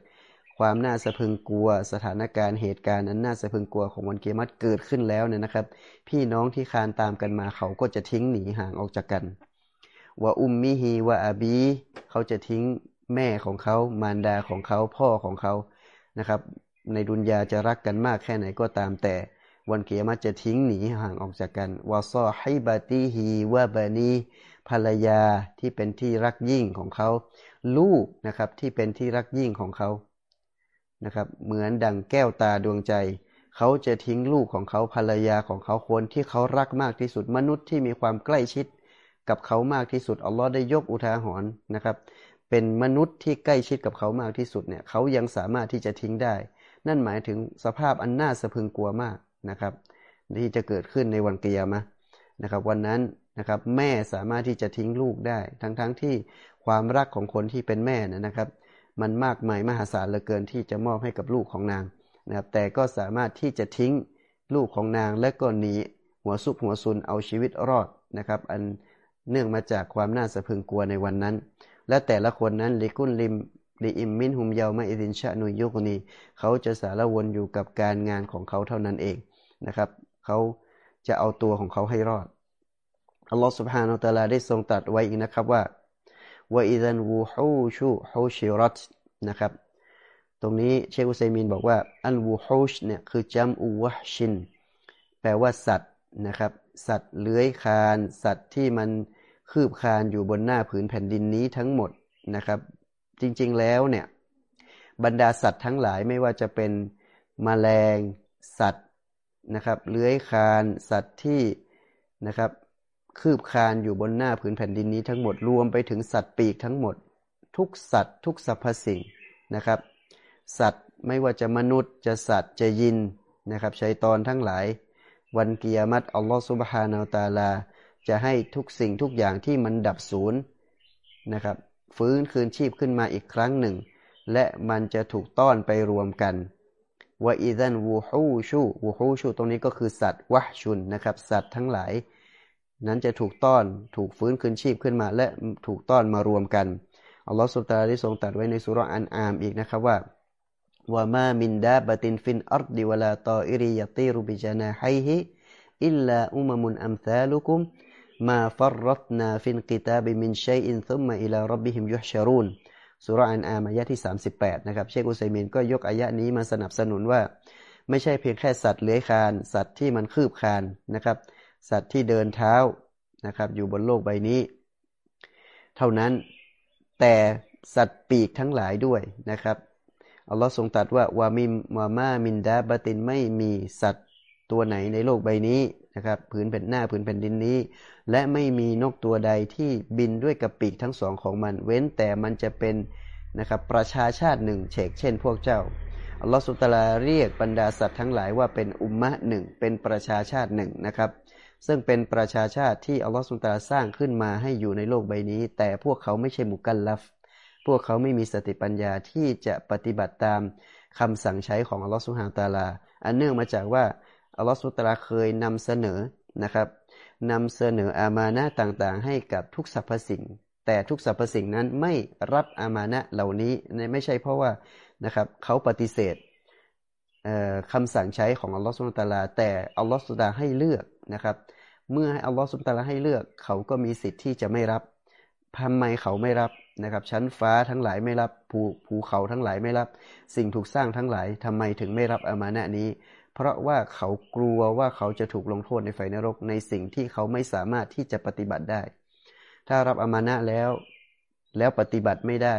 ความน่าสะพึงกลัวสถานการณ์เหตุการณ์นั้นน่าสะพึงกลัวของวันเกียรติเกิดขึ้นแล้วเนี่ยนะครับ พี่น้องที่คานตามกันมาเขาก็จะทิ้งหนีห่างออกจากกันว่าอุมมิฮีว่าอาบีเขาจะทิ้งแม่ของเขามารดาของเขาพ่อของเขานะครับ ในดุนยาจะรักกันมากแค่ไหนก็ตามแต่ วันเกียรติจะทิ้งหนีห่างออกจากกันวาซอให้บาตีฮีว่าบานีภรรยาที่เป็นที่รักยิ่งของเขา ลูกนะครับที่เป็นที่รักยิ่งของเขานะครับ เหมือนดังแก้วตาดวงใจ เขาจะทิ้งลูกของเขาภรรยาของเขาคนที่เขารักมากที่สุดมนุษย์ที่มีความใกล้ชิดกับเขามากที่สุดอัลลอฮ์ได้ยกอุทาหรณ์นะครับ เป็นมนุษย์ที่ใกล้ชิดกับเขามากที่สุดเนี่ยเขายังสามารถที่จะทิ้งได้ นั่นหมายถึงสภาพอันน่าสะพึงกลัวมาก นะครับที่จะเกิดขึ้นในวันเกิยามะนะครับวันนั้นนะครับแม่สามารถที่จะทิ้งลูกได้ ทั้งๆทที่ความรักของคนที่เป็นแม่นะครับ มันมากมายมหาศาลเหลือเกินที่จะมอบให้กับลูกของนางนะครับแต่ก็สามารถที่จะทิ้งลูกของนางและก็หนีหัวซุบหัวซุนเอาชีวิตรอดนะครับ อันเนื่องมาจากความน่าสะพึงกลัวในวันนั้น และแต่ละคนนั้นลิกุนลิมลิอิมมินหุมเยามาอิดินชะนุยยุกนีเขาจะสารวนอยู่กับการงานของเขาเท่านั้นเอง นะครับเขาจะเอาตัวของเขาให้รอดอัลลอฮฺสุบฮานาอัลลอฮฺได้ทรงตรัสไว้อีกนะครับว่าว่าอิดันวูฮูชูฮูชิรัตนะครับ ตรงนี้เชคุซัยมินบอกว่า อันวูฮูชเนี่ยคือจัมอูวะชิน แปลว่าสัตว์นะครับ สัตว์เลื้อยคาน สัตว์ที่มันคืบคานอยู่บนหน้าผืนแผ่นดินนี้ทั้งหมดนะครับ จริงๆแล้วเนี่ยบรรดาสัตว์ทั้งหลายไม่ว่าจะเป็นมแมลงสัตว์ นะครับเลื้อยคานสัตว์ที่นะครับคืบคานอยู่บนหน้าผืนแผ่นดินนี้ทั้งหมดรวมไปถึงสัตว์ปีกทั้งหมด ทุกสัตว์ ทุกสรรพสิ่งนะครับ สัตว์ไม่ว่าจะมนุษย์จะสัตว์จะยินนะครับชัยตอนทั้งหลาย วันกิยามัตอัลลอฮฺสุบฮานาอัลตาลา จะให้ทุกสิ่งทุกอย่างที่มันดับศูนย์นะครับฟื้นคืนชีพขึ้นมาอีกครั้งหนึ่ง และมันจะถูกต้อนไปรวมกัน ว่าอีดันวูฮูชูวูฮูชูตรงนี้ก็คือสัตว์วะชุนนะครับ สัตว์ทั้งหลาย นั้นจะถูกต้อนถูกฟื้นคืนชีพขึ้นมา และถูกต้อนมารวมกันอัลลอฮฺสุบตาได้ทรงตรัสไว้ในสุรอันอามอีกนะครับว่าว่ามามินดาบตินฟินอัรดิวลาตออิริยตีรุบิจานาไฮฮิإلا أمم أمثالكم ما فرطنا في الكتاب من شيء ثم إلى ربهم يحشرون สุรอันอามอายะที่ 38 นะครับ เชคอุไซมินก็ยกอายะนี้มาสนับสนุนว่า ไม่ใช่เพียงแค่สัตว์เลื้อยคาน สัตว์ที่มันคืบคานนะครับ สัตว์ที่เดินเท้านะครับ อยู่บนโลกใบนี้ เท่านั้นแต่สัตว์ปีกทั้งหลายด้วยนะครับอัลลอฮ์ทรงตรัสว่า وما من وما من دابة ไม่มีสัตว์ตัวไหนในโลกใบนี้ นะครับผืนแผ่นหน้าผืนแผ่นดินนี้ และไม่มีนกตัวใดที่บินด้วยกับปีกทั้งสองของมัน เว้นแต่มันจะเป็นนะครับประชาชาติหนึ่งเฉกเช่นพวกเจ้าอัลลอฮฺสุตลาเรียกบรรดาสัตว์ทั้งหลายว่าเป็นอุมมะหนึ่งเป็นประชาชาติหนึ่งนะครับ ซึ่งเป็นประชาชาติที่อัลลอฮฺสุตลาสร้างขึ้นมาให้อยู่ในโลกใบนี้ แต่พวกเขาไม่ใช่มุกัลลัฟ พวกเขาไม่มีสติปัญญาที่จะปฏิบัติตามคำสั่งใช้ของอัลลอฮฺสุฮาตาลา อันเนื่องมาจากว่า อัลลอฮฺสุตราเคยนำเสนอนะครับนำเสนออามานะต่างๆ ให้กับทุกสรรพสิ่ง แต่ทุกสรรพสิ่งนั้นไม่รับอามานะเหล่านี้ไม่ใช่เพราะว่านะครับเขาปฏิเสธคำสั่งใช้ของอัลลอฮฺสุลตาลา แต่อัลลอฮฺสุตาให้เลือกนะครับ เมื่อให้อัลลอฮฺสุลตาลาให้เลือกเขาก็มีสิทธิ์ที่จะไม่รับทำไมเขาไม่รับนะครับ ชั้นฟ้าทั้งหลายไม่รับภูภูเขาทั้งหลายไม่รับ สิ่งถูกสร้างทั้งหลายทำไมถึงไม่รับอามานะนี้ เพราะว่าเขากลัวว่าเขาจะถูกลงโทษในไฟนรกในสิ่งที่เขาไม่สามารถที่จะปฏิบัติได้ ถ้ารับอามานะแล้ว แล้วปฏิบัติไม่ได้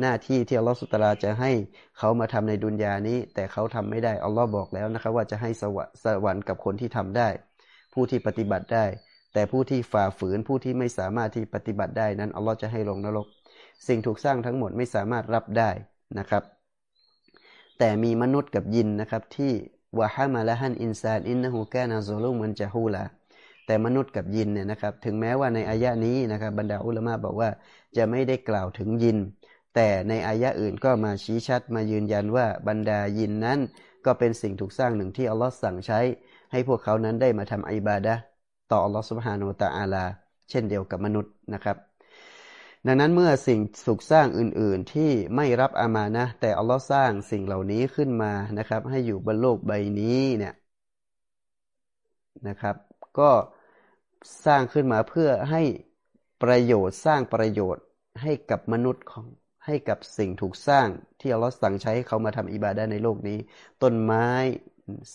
หน้าที่ที่อัลลอฮฺสุตลาจะให้เขามาทำในดุนยานี้ แต่เขาทำไม่ได้อัลลอฮ์บอกแล้วนะครับว่าจะให้สวรรค์กับคนที่ทำได้ ผู้ที่ปฏิบัติได้ แต่ผู้ที่ฝ่าฝืนผู้ที่ไม่สามารถที่ปฏิบัติได้นั้นอัลลอฮ์จะให้ลงนรก สิ่งถูกสร้างทั้งหมดไม่สามารถรับได้นะครับแต่มีมนุษย์กับยินนะครับที่ วะฮามาละฮันอินซานอินนะฮูแกนาโซลุมันจะฮูละแต่มนุษย์กับยินเนี่ยนะครับ ถึงแม้ว่าในอายะนี้นะครับบรรดาอุลามะบอกว่าจะไม่ได้กล่าวถึงยิน แต่ในอายะอื่นก็มาชี้ชัดมายืนยันว่าบรรดายินนั้น ก็เป็นสิ่งถูกสร้างหนึ่งที่อัลลอฮ์สั่งใช้ ให้พวกเขานั้นได้มาทำอิบาดะต่ออัลลอฮฺสุบฮานุตะอาลา เช่นเดียวกับมนุษย์นะครับ ดังนั้นเมื่อสิ่งสุขสร้างอื่น ๆ ที่ไม่รับอามานะแต่อัลลอฮ์สร้างสิ่งเหล่านี้ขึ้นมานะครับ ให้อยู่บนโลกใบนี้เนี่ยนะครับ ก็สร้างขึ้นมาเพื่อให้ประโยชน์สร้างประโยชน์ให้กับมนุษย์ของให้กับสิ่งถูกสร้างที่อัลลอฮ์สั่งใช้ให้เขามาทำอิบาดะในโลกนี้ ต้นไม้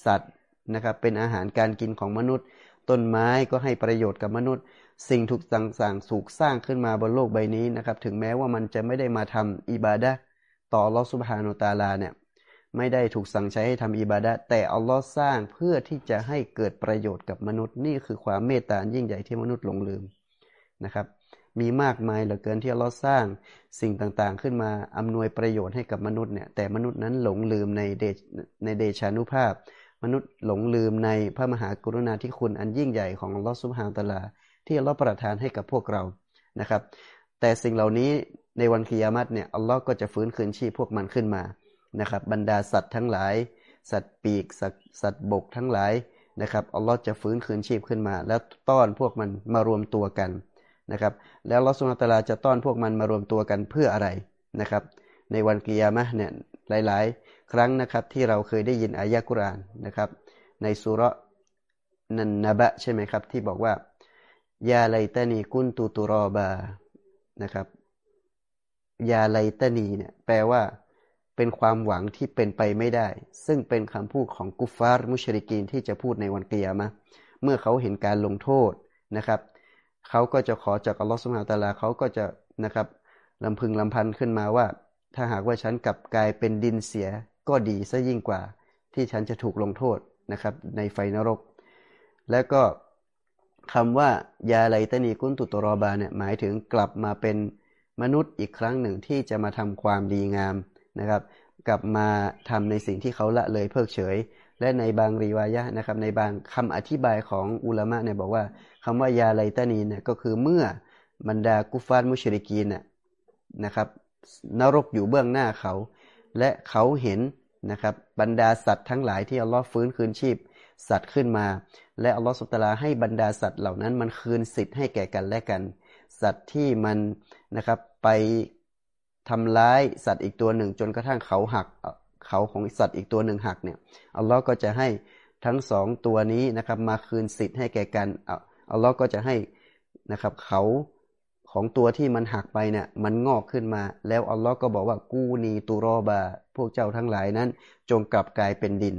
สัตว์นะครับ เป็นอาหารการกินของมนุษย์ ต้นไม้ก็ให้ประโยชน์กับมนุษย์ สิ่งถูกต่างๆสูกสร้างขึ้นมาบนโลกใบนี้นะครับ ถึงแม้ว่ามันจะไม่ได้มาทำอิบาดะต่อลอสุบฮานุตาลาเนี่ยไม่ได้ถูกสั่งใช้ให้ทำอิบาดะแต่อัลลอฮ์สร้างเพื่อที่จะให้เกิดประโยชน์กับมนุษย์นี่คือความเมตตายิ่งใหญ่ที่มนุษย์หลงลืมนะครับ มีมากมายเหลือเกินที่อัลลอฮ์สร้างสิ่งต่างๆ ขึ้นมาอำนวยประโยชน์ให้กับมนุษย์เนี่ยแต่มนุษย์นั้นหลงลืมในเดในเดชานุภาพ มนุษย์หลงลืมในพระมหากรุณาธิคุณอันยิ่งใหญ่ของอัลลอฮฺสุบฮานตะลา ที่อัลลอฮฺประทานให้กับพวกเรานะครับ แต่สิ่งเหล่านี้ในวันกิยามัตเนี่ยอัลลอฮ์ก็จะฟื้นคืนชีพพวกมันขึ้นมานะครับ บรรดาสัตว์ทั้งหลาย สัตว์ปีกสัตว์สัตว์บกทั้งหลายนะครับอัลลอฮ์จะฟื้นคืนชีพขึ้นมา แล้วต้อนพวกมันมารวมตัวกันนะครับ แล้วลอสุบฮานตลาจะต้อนพวกมันมารวมตัวกันเพื่ออะไรนะครับ ในวันกิยามะเนี่ยหลาย ๆ ครั้งนะครับที่เราเคยได้ยินอายะกุรานนะครับ ในสุรนันนบะใช่ไหมครับ ที่บอกว่า ยาไลตานีกุนตูตุรอบา นะครับ ยาไลตานีเนี่ยแปลว่า เป็นความหวังที่เป็นไปไม่ได้ ซึ่งเป็นคำพูดของกุฟาร์มุชริกีนที่จะพูดในวันเกียร์มะเมื่อเขาเห็นการลงโทษนะครับ เขาก็จะขอจากอัลลอฮฺสุบฮานตะลาเขาก็จะนะครับลำพึงลำพันขึ้นมาว่า ถ้าหากว่าฉันกลับกลายเป็นดินเสียก็ดีซะยิ่งกว่า ที่ฉันจะถูกลงโทษนะครับ ในไฟนรก แล้วก็ คำว่ายาไลตนีกุนตุตรอบาเนี่ยหมายถึงกลับมาเป็นมนุษย์อีกครั้งหนึ่งที่จะมาทำความดีงามนะครับ กลับมาทำในสิ่งที่เขาละเลยเพิกเฉย และในบางรีวายะนะครับ ในบางคำอธิบายของอุลามะเนี่ยบอกว่าคำว่ายาไลตานีเนี่ยก็คือเมื่อบรรดากุฟารมุชริกีนนะครับ นรกอยู่เบื้องหน้าเขา และเขาเห็นนะครับบรรดาสัตว์ทั้งหลายที่อัลลอฮ์ฟื้นคืนชีพ สัตว์ขึ้นมา และอัลลอฮ์สุตลาให้บรรดาสัตว์เหล่านั้นมันคืนสิทธิ์ให้แก่กันและกัน สัตว์ที่มันนะครับไปทำร้ายสัตว์อีกตัวหนึ่ง จนกระทั่งเขาหักเขาของสัตว์อีกตัวหนึ่งหักเนี่ยอัลลอฮ์ก็จะให้ทั้งสองตัวนี้นะครับมาคืนสิทธิ์ให้แก่กันอัลลอฮ์ก็จะให้นะครับเขาของตัวที่มันหักไปเนี่ยมันงอกขึ้นมา แล้วอัลลอฮ์ก็บอกว่ากูนีตูรอบา พวกเจ้าทั้งหลายนั้น จงกลับกลายเป็นดิน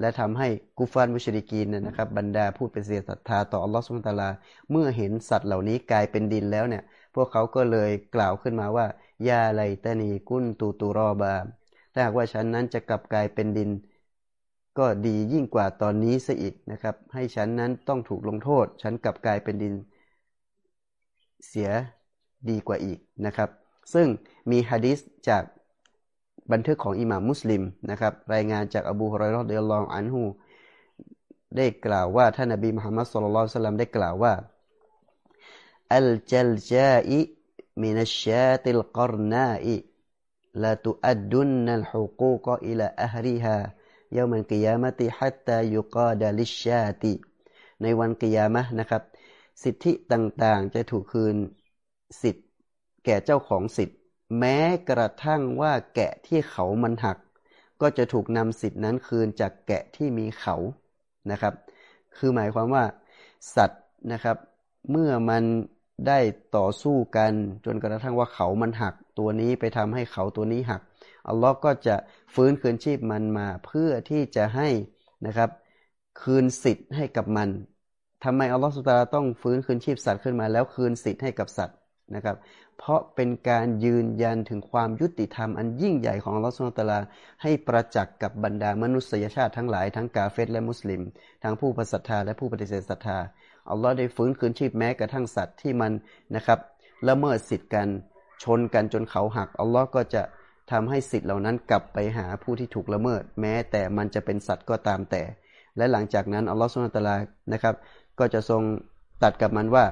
และทำให้กุฟานมุชริกีนนะครับบรรดาผู้เป็นเสียศรัทธาต่ออัลลอฮ์สุลตาลาเมื่อเห็นสัตว์เหล่านี้กลายเป็นดินแล้วเนี่ย พวกเขาก็เลยกล่าวขึ้นมาว่ายาไลตานีกุนตูตูรอบาถ้าหากว่าฉันนั้นจะกลับกลายเป็นดิน ก็ดียิ่งกว่าตอนนี้ซะอีกนะครับ ให้ฉันนั้นต้องถูกลงโทษ ฉันกลับกลายเป็นดิน เสียดีกว่าอีกนะครับ ซึ่งมีฮะดิษจาก บันทึกของอิหม่ามมุสลิมนะครับรายงานจากอบูฮุไรรอดเดลลองอันฮูได้กล่าวว่าท่านนบีมุฮัมมัดสุลลัลสลัมได้กล่าวว่าอัลจัลจาอิมินัชชาติลกรนาอิลาตุอัดดุนนัลฮุกูกอิลาอัฮริฮายามันกิยามติฮัตตายุกาดาลิชาติ ในวันกิยามะนะครับ สิทธิต่างๆจะถูกคืนสิทธิ์แก่เจ้าของสิทธิ แม้กระทั่งว่าแกะที่เขามันหัก ก็จะถูกนำสิทธินั้นคืนจากแกะที่มีเขานะครับ คือหมายความว่า สัตว์นะครับ เมื่อมันได้ต่อสู้กันจนกระทั่งว่าเขามันหัก ตัวนี้ไปทำให้เขาตัวนี้หักอัลลอฮ์ก็จะฟื้นคืนชีพมันมาเพื่อที่จะให้นะครับ คืนสิทธิ์ให้กับมันทำไมอัลลอฮ์สุตาต้องฟื้นคืนชีพสัตว์ขึ้นมาแล้วคืนสิทธิ์ให้กับสัตว์นะครับ เพราะเป็นการยืนยันถึงความยุติธรรมอันยิ่งใหญ่ของอัลลอฮฺสุลตาราให้ประจักษ์กับบรรดามนุษยชาติทั้งหลายทั้งกาเฟตและมุสลิม ทั้งผู้ศรัทธาและผู้ปฏิเสธศรัทธาอัลลอฮ์ได้ฟื้นคืนชีพแม้กระทั่งสัตว์ที่มันนะครับละเมิดสิทธิ์กันชนกันจนเขาหักอัลลอฮ์ก็จะทำให้สิทธิ์เหล่านั้นกลับไปหาผู้ที่ถูกละเมิด แม้แต่มันจะเป็นสัตว์ก็ตามแต่ และหลังจากนั้นอัลลอฮ์สุลตารานะครับ ก็จะทรงตัดกับมันว่า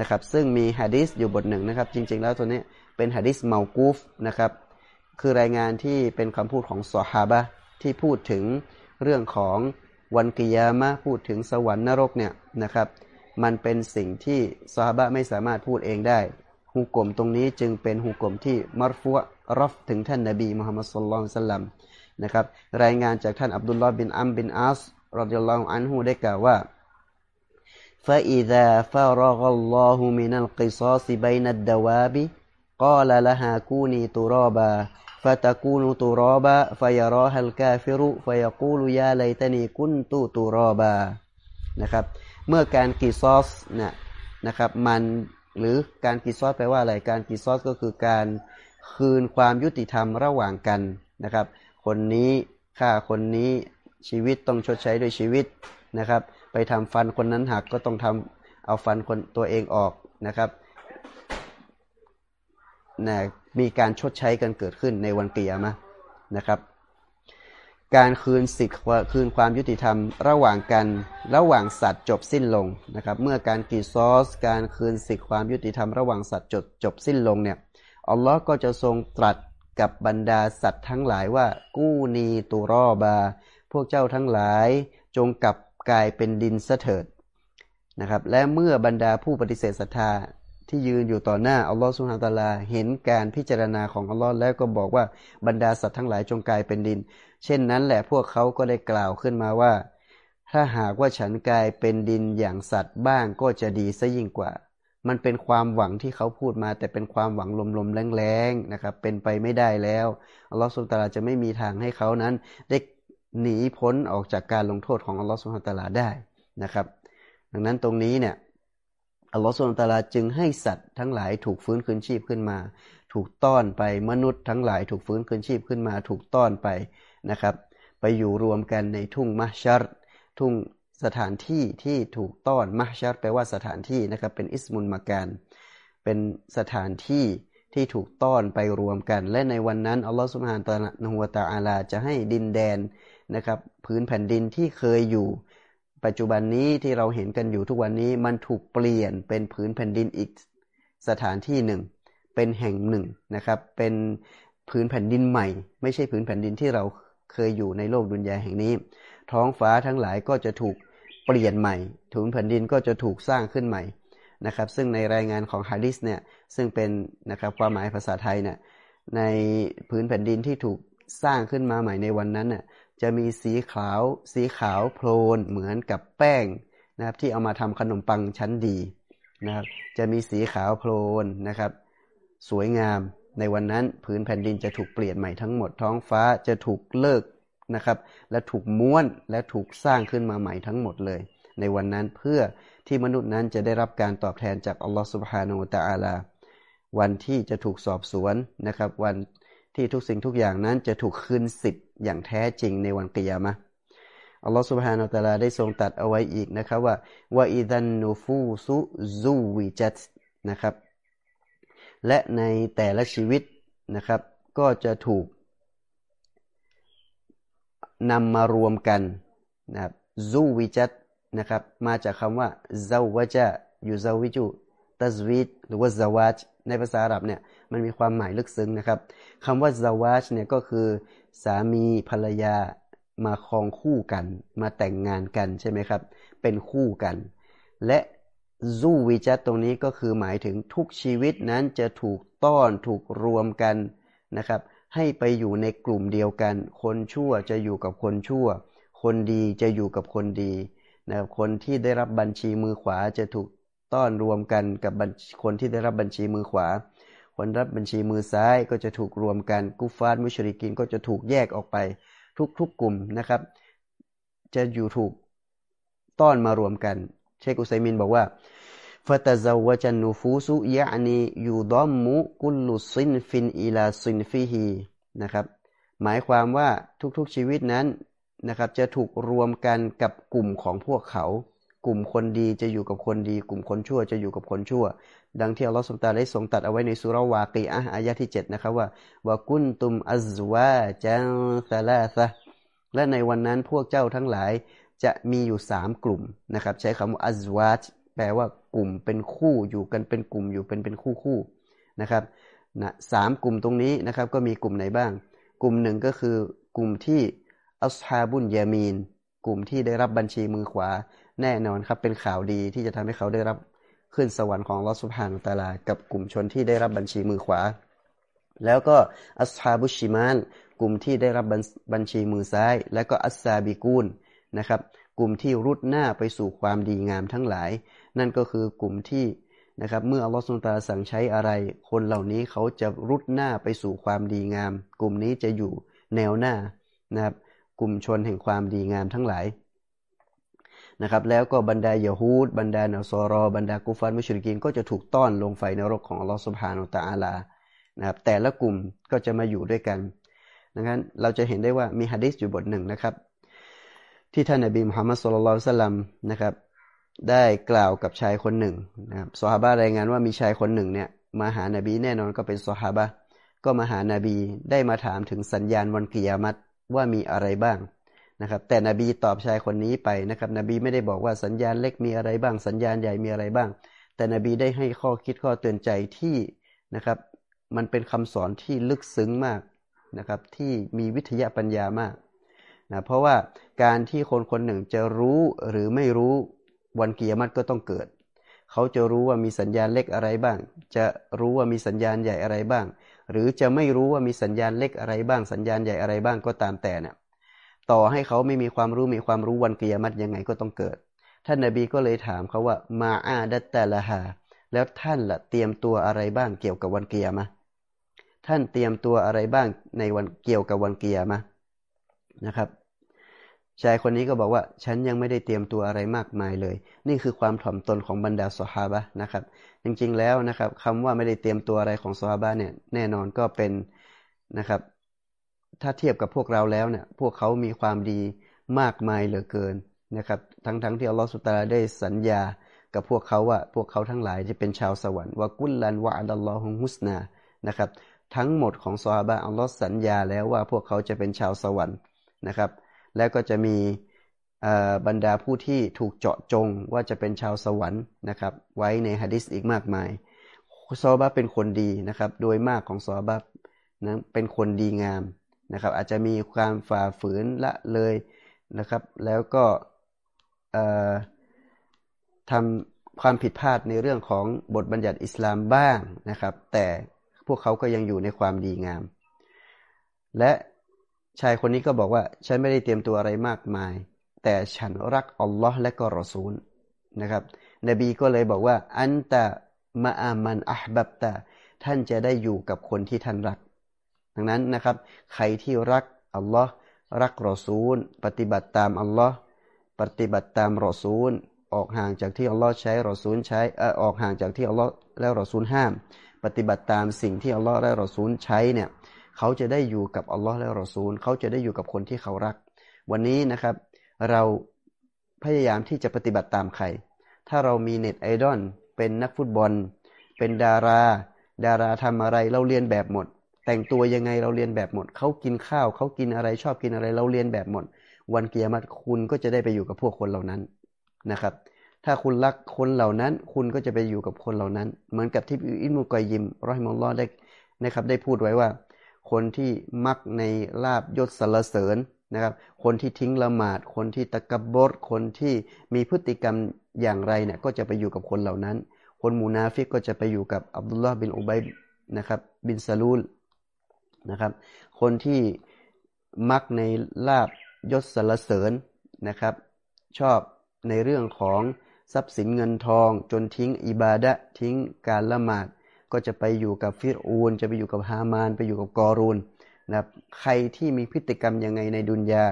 นะครับซึ่งมีฮะดิษอยู่บทหนึ่งนะครับ จริง ๆ แล้วตัวนี้เป็นฮะดิษเมากูฟนะครับคือรายงานที่เป็นคำพูดของสอฮาบะที่พูดถึงเรื่องของวันกิยามะพูดถึงสวรรค์นรกเนี่ยนะครับ มันเป็นสิ่งที่สฮาบะไม่สามารถพูดเองได้ฮุกกลมตรงนี้จึงเป็นฮุกกลมที่มัรฟุรอฟถึงท่านนบีมุฮัมมัดสุลลัลสัลลัมนะครับรายงานจากท่านอับดุลลอฮ์บินอัมบินอัสรดิยัลลอฮุอันฮูได้กล่าวว่า فإذا فرغ الله من القصاص بين الدواب قال لها كوني ترابا فتكون ترابا فيراها الكافر فيقول يا ليتني كنت ترابا นะครับเมื่อการกีซอสนะนะครับมันหรือการกีซอสแปลว่าอะไรการกีซอสก็คือการคืนความยุติธรรมระหว่างกันนะครับคนนี้ฆ่าคนนี้ชีวิตต้องชดใช้ด้วยชีวิตนะครับ ไปทำฟันคนนั้นหักก็ต้องทำเอาฟันคนตัวเองออกนะครับนะมีการชดใช้กันเกิดขึ้นในวันเกียรมะนะครับ การคืนสิทธิ์คืนความยุติธรรม ระหว่างกันระหว่างสัตว์จบสิ้นลงนะครับ เมื่อการกีซอส การคืนสิทธิ์ความยุติธรรมระหว่างสัตว์จบจบสิ้นลงเนี่ยอัลลอฮ์ก็จะทรงตรัสกับบรรดาสัตว์ทั้งหลายว่ากู้นีตุรอบา พวกเจ้าทั้งหลายจงกลับ กลายเป็นดินเสถิดนะครับ และเมื่อบรรดาผู้ปฏิเสธศรัทธาที่ยืนอยู่ต่อหน้าอัลลอฮฺสุลตาลาเห็นการพิจารณาของอัลลอฮ์แล้วก็บอกว่าบรรดาสัตว์ทั้งหลายจงกลายเป็นดิน เช่นนั้นแหละพวกเขาก็ได้กล่าวขึ้นมาว่า ถ้าหากว่าฉันกลายเป็นดินอย่างสัตว์บ้างก็จะดีซะยิ่งกว่า มันเป็นความหวังที่เขาพูดมา แต่เป็นความหวังลมๆแรงๆนะครับเป็นไปไม่ได้แล้วอัลลอฮฺสุลตาลาจะไม่มีทางให้เขานั้นได้ หนีพ้นออกจากการลงโทษของอัลลอฮฺสุลตาราได้นะครับ ดังนั้นตรงนี้เนี่ยอัลลอฮฺสุลตาราจึงให้สัตว์ทั้งหลายถูกฟื้นคืนชีพขึ้นมา ถูกต้อนไปมนุษย์ทั้งหลายถูกฟื้นคืนชีพขึ้นมา ถูกต้อนไปนะครับ ไปอยู่รวมกันในทุ่งมัชชัรทุ่งสถานที่ที่ถูกต้อนมัชชัรแปลว่าสถานที่นะครับเป็นอิสมุลมาการเป็นสถานที่ที่ถูกต้อนไปรวมกัน และในวันนั้นอัลลอฮฺสุบฮานตะละหัวตาอาลาจะให้ดินแดน นะครับพื้นแผ่นดินที่เคยอยู่ ปัจจุบันนี้ที่เราเห็นกันอยู่ทุกวันนี้มันถูกเปลี่ยนเป็นพื้นแผ่นดินอีกสถานที่หนึ่ง เป็นแห่งหนึ่งนะครับ เป็นพื้นแผ่นดินใหม่ ไม่ใช่พื้นแผ่นดินที่เราเคยอยู่ในโลกดุนยาแห่งนี้ ท้องฟ้าทั้งหลายก็จะถูกเปลี่ยนใหม่ถุนแผ่นดินก็จะถูกสร้างขึ้นใหม่นะครับ ซึ่งในรายงานของฮะดิษเนี่ยซึ่งเป็นนะครับความหมายภาษาไทยเนี่ยในพื้นแผ่นดินที่ถูกสร้างขึ้นมาใหม่ในวันนั้นน่ะ จะมีสีขาว สีขาวโพลนเหมือนกับแป้งนะครับที่เอามาทำขนมปังชั้นดีนะครับจะมีสีขาวโพลนนะครับ สวยงามในวันนั้นพื้นแผ่นดินจะถูกเปลี่ยนใหม่ทั้งหมดท้องฟ้าจะถูกเลิกนะครับ และถูกม้วนและถูกสร้างขึ้นมาใหม่ทั้งหมดเลย ในวันนั้นเพื่อที่มนุษย์นั้นจะได้รับการตอบแทนจากอัลลอฮฺสุบฮานาอัลตะอาลาวันที่จะถูกสอบสวนนะครับ วัน ที่ทุกสิ่งทุกอย่างนั้นจะถูกคืนสิทธิ์อย่างแท้จริงในวันกิยามะอัลลอฮฺสุบฮานาอัลตะลาได้ทรงตัดเอาไว้อีกนะครับว่าว่าอิดันนูฟูซุซูวิจัตนะครับ และในแต่ละชีวิตนะครับ ก็จะถูกนำมารวมกันนะครับซูวิจัตนะครับ มาจากคำว่าซาวจะอยู่ซาวิจู ตัซวิดหรือว่าซาวจในภาษาอาหรับเนี่ยมันมีความหมายลึกซึ้งนะครับคำว่าซาวจเนี่ยก็คือสามีภรรยามาครองคู่กัน มาแต่งงานกันใช่ไหมครับ เป็นคู่กัน และซูวิจัตตรงนี้ก็คือหมายถึงทุกชีวิตนั้นจะถูกต้อนถูกรวมกันนะครับ ให้ไปอยู่ในกลุ่มเดียวกัน คนชั่วจะอยู่กับคนชั่ว คนดีจะอยู่กับคนดีนะครับคนที่ได้รับบัญชีมือขวาจะถูก ต้อนรวมกันกับคนที่ได้รับบัญชีมือขวา คนรับบัญชีมือซ้ายก็จะถูกรวมกันกุฟาร์มุชริกินก็จะถูกแยกออกไปทุกๆกลุ่มนะครับ จะอยู่ถูกต้อนมารวมกัน เชคอุไซมินบอกว่า فتزوج النفوس يعني يضم كل صنف إلى صنفه นะครับหมายความว่าทุกๆชีวิตนั้นนะครับจะถูกรวมกันกับกลุ่มของพวกเขา กลุ่มคนดีจะอยู่กับคนดี กลุ่มคนชั่วจะอยู่กับคนชั่ว ดังที่อัลลอฮฺ سبحانه وتعالى ได้ทรงตรัสเอาไว้ในสุรวากีอะอายะที่ 7 นะครับว่าวกุนตุมอัซวาจังซาลาซะและในวันนั้นพวกเจ้าทั้งหลายจะมีอยู่สามกลุ่มนะครับ ใช้คำว่าอัซวาจแปลว่ากลุ่มเป็นคู่อยู่กันเป็นกลุ่มอยู่เป็นเป็นคู่คู่นะครับนะสามกลุ่มตรงนี้นะครับก็มีกลุ่มไหนบ้าง กลุ่มหนึ่งก็คือกลุ่มที่อัสฮาบุนยามีน กลุ่มที่ได้รับบัญชีมือขวา แน่นอนครับเป็นข่าวดีที่จะทำให้เขาได้รับขึ้นสวรรค์ของลอสุภานตาลา กับกลุ่มชนที่ได้รับบัญชีมือขวา แล้วก็อัสฮาบุชิมานกลุ่มที่ได้รับบัญชีมือซ้าย แล้วก็อัสซาบิกูนนะครับ กลุ่มที่รุดหน้าไปสู่ความดีงามทั้งหลาย นั่นก็คือกลุ่มที่นะครับ เมื่ออัลลอฮฺสุลตาสั่งใช้อะไร คนเหล่านี้เขาจะรุดหน้าไปสู่ความดีงาม กลุ่มนี้จะอยู่แนวหน้านะครับ กลุ่มชนแห่งความดีงามทั้งหลาย นะครับแล้วก็บรรดายาฮูดบรรดาเนซอรอ บรรดากุฟานมุชริกินก็จะถูกต้อนลงไฟนรกของอัลลอฮฺสุบฮานาตะอาลานะครับแต่ละกลุ่มก็จะมาอยู่ด้วยกันดังนั้นเราจะเห็นได้ว่ามีฮะดิษอยู่บทหนึ่งนะครับ ที่ท่านนบีมุฮัมมัดสุลลัลสัลลัมนะครับได้กล่าวกับชายคนหนึ่งนะครับสฮาบะรายงานว่ามีชายคนหนึ่งเนี่ยมาหานาบีแน่นอนก็เป็นสฮาบะก็มาหานาบีได้มาถามถึงสัญญาณวันกิยามัตว่ามีอะไรบ้าง นะครับแต่นบีตอบชายคนนี้ไปนะครับนบีไม่ได้บอกว่าสัญญาณเล็กมีอะไรบ้าง สัญญาณใหญ่มีอะไรบ้าง แต่นบีได้ให้ข้อคิดข้อเตือนใจที่นะครับ มันเป็นคำสอนที่ลึกซึ้งมากนะครับ ที่มีวิทยาปัญญามากนะเพราะว่าการที่คนคนหนึ่งจะรู้หรือไม่รู้วันกิยามัตก็ต้องเกิด เขาจะรู้ว่ามีสัญญาณเล็กอะไรบ้าง จะรู้ว่ามีสัญญาณใหญ่อะไรบ้าง หรือจะไม่รู้ว่ามีสัญญาณเล็กอะไรบ้าง สัญญาณใหญ่อะไรบ้างก็ตามแต่นะ่ะ ต่อให้เขาไม่มีความรู้มีความรู้วันกิยามัตยังไงก็ต้องเกิด ท่านนาบีก็เลยถามเขาว่ามาอาดัตตาละฮาแล้วท่านละเตรียมตัวอะไรบ้างเกี่ยวกับวันกิยามะท่านเตรียมตัวอะไรบ้างในวันเกี่ยวกับวันกิยามะนะครับชายคนนี้ก็บอกว่าฉันยังไม่ได้เตรียมตัวอะไรมากมายเลย นี่คือความถ่อมตนของบรรดาสฮาบะนะครับ จริงๆแล้วนะครับคำว่าไม่ได้เตรียมตัวอะไรของสฮาบะเนี่ยแน่นอนก็เป็นนะครับ ถ้าเทียบกับพวกเราแล้วเนี่ยพวกเขามีความดีมากมายเหลือเกินนะครับ ทั้งๆทที่อัลลอฮฺสุตาได้สัญญากับพวกเขาว่าพวกเขาทั้งหลายจะเป็นชาวสวรรค์ว่ากุลลันวะอัลลอฮุฮุสนานะครับ ทั้งหมดของซอฮาบะอัลลอฮฺสัญญาแล้วว่าพวกเขาจะเป็นชาวสวรรค์นะครับ แล้วก็จะมีบรรดาผู้ที่ถูกเจาะจงว่าจะเป็นชาวสวรรค์นะครับ ไว้ในฮะดิษอีกมากมายซอบะเป็นคนดีนะครับ โดยมากของซอบะนะเป็นคนดีงาม นะครับ อาจจะมีความฝ่าฝืนละเลยนะครับ แล้วก็ทำความผิดพลาดในเรื่องของบทบัญญัติอิสลามบ้างนะครับ แต่พวกเขาก็ยังอยู่ในความดีงาม และชายคนนี้ก็บอกว่า ฉันไม่ได้เตรียมตัวอะไรมากมาย แต่ฉันรักอัลลอฮ์และก็รอซูลนะครับ นบีก็เลยบอกว่า อันตะมาอามันอับบับตาท่านจะได้อยู่กับคนที่ท่านรัก ดังนั้นนะครับ ใครที่รักอัลลอฮ์รักรอซูล ปฏิบัติตามอัลลอฮ์ปฏิบัติตามรอซูล ออกห่างจากที่อัลลอฮ์ใช้รอซูลใช้ออกห่างจากที่อัลลอฮ์และรอซูลห้าม ปฏิบัติตามสิ่งที่อัลลอฮ์และรอซูลใช้เนี่ยเขาจะได้อยู่กับอัลลอฮ์และรอซูล เขาจะได้อยู่กับคนที่เขารัก วันนี้นะครับ เราพยายามที่จะปฏิบัติตามใคร ถ้าเรามีเน็ตไอดอลเป็นนักฟุตบอล เป็นดารา ดาราทำอะไรเราเรียนแบบหมด แต่งตัวยังไงเราเรียนแบบหมด เขากินข้าวเขากินอะไรชอบกินอะไรเราเรียนแบบหมด วันเกียรติคุณก็จะได้ไปอยู่กับพวกคนเหล่านั้นนะครับ ถ้าคุณรักคนเหล่านั้น คุณก็จะไปอยู่กับคนเหล่านั้น เหมือนกับที่อินุกอยยิมรอฮิมอลลอได้นะครับได้พูดไว้ว่า คนที่มักในลาบยศสรรเสริญนะครับ คนที่ทิ้งละหมาด คนที่ตะกับบุรคนที่มีพฤติกรรมอย่างไรเนี่ยก็จะไปอยู่กับคนเหล่านั้น คนมูนาฟิกก็จะไปอยู่กับอับดุลลาห์บินอุบัยนะครับ บินซาลูล นะครับ คนที่มักในลาบยศสรรเสริญนะครับ ชอบในเรื่องของทรัพย์สินเงินทองจนทิ้งอิบาดะทิ้งการละหมาด ก็จะไปอยู่กับฟิรูน จะไปอยู่กับฮามาน ไปอยู่กับกอรูนนะครับใครที่มีพฤติกรรมยังไงในดุนยา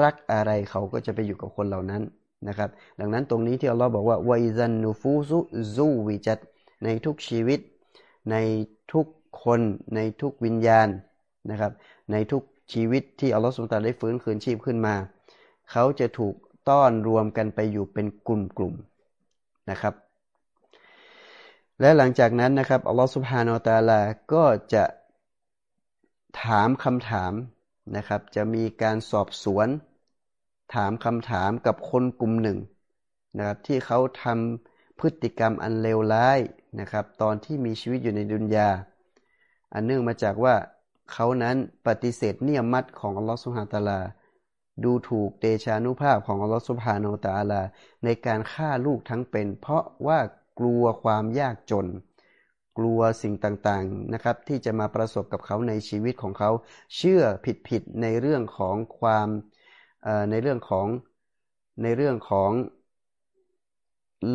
รักอะไรเขาก็จะไปอยู่กับคนเหล่านั้นนะครับ ดังนั้นตรงนี้ที่อัลลอฮ์บอกว่าวัยซันนูฟูซุซูวิจัดในทุกชีวิต ในทุกคนในทุกวิญญาณ นะครับ ในทุกชีวิตที่อัลลอฮ์สุลตานได้ฟื้นคืนชีพขึ้นมา เขาจะถูกต้อนรวมกันไปอยู่เป็นกลุ่มๆนะครับ และหลังจากนั้นนะครับอัลลอฮ์สุบฮานาอัลลอฮ์ก็จะถามคำถามนะครับ จะมีการสอบสวน ถามคำถามกับคนกลุ่มหนึ่งนะครับที่เขาทำพฤติกรรมอันเลวร้ายนะครับ ตอนที่มีชีวิตอยู่ในดุนยา อันเนื่องมาจากว่า เขานั้นปฏิเสธเนียมัดของอัลลอฮฺสุฮาตาลา ดูถูกเดชานุภาพของอัลลอฮฺสุบฮานตาลา ในการฆ่าลูกทั้งเป็น เพราะว่ากลัวความยากจน กลัวสิ่งต่างๆนะครับ ที่จะมาประสบกับเขาในชีวิตของเขา เชื่อผิดๆในเรื่องของความในเรื่องของในเรื่องของ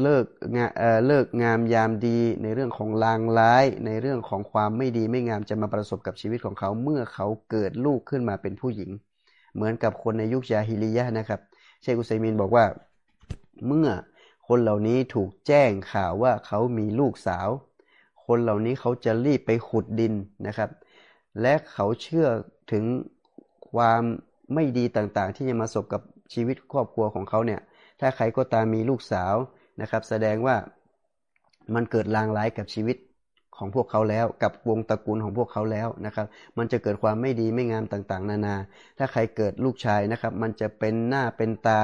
เลิกงาเลิกงามยามดี ในเรื่องของลางร้าย ในเรื่องของความไม่ดีไม่งามจะมาประสบกับชีวิตของเขา เมื่อเขาเกิดลูกขึ้นมาเป็นผู้หญิง เหมือนกับคนในยุคยาฮิลิยะนะครับ เชคุซัยมินบอกว่า เมื่อคนเหล่านี้ถูกแจ้งข่าวว่าเขามีลูกสาว คนเหล่านี้เขาจะรีบไปขุดดินนะครับ และเขาเชื่อถึงความไม่ดีต่างๆ ที่จะมาสบกับชีวิตครอบครัวของเขาเนี่ย ถ้าใครก็ตามมีลูกสาว นะครับ แสดงว่ามันเกิดลางร้ายกับชีวิตของพวกเขาแล้ว กับวงตระกูลของพวกเขาแล้วนะครับ มันจะเกิดความไม่ดีไม่งามต่างๆ นานา ถ้าใครเกิดลูกชายนะครับ มันจะเป็นหน้าเป็นตา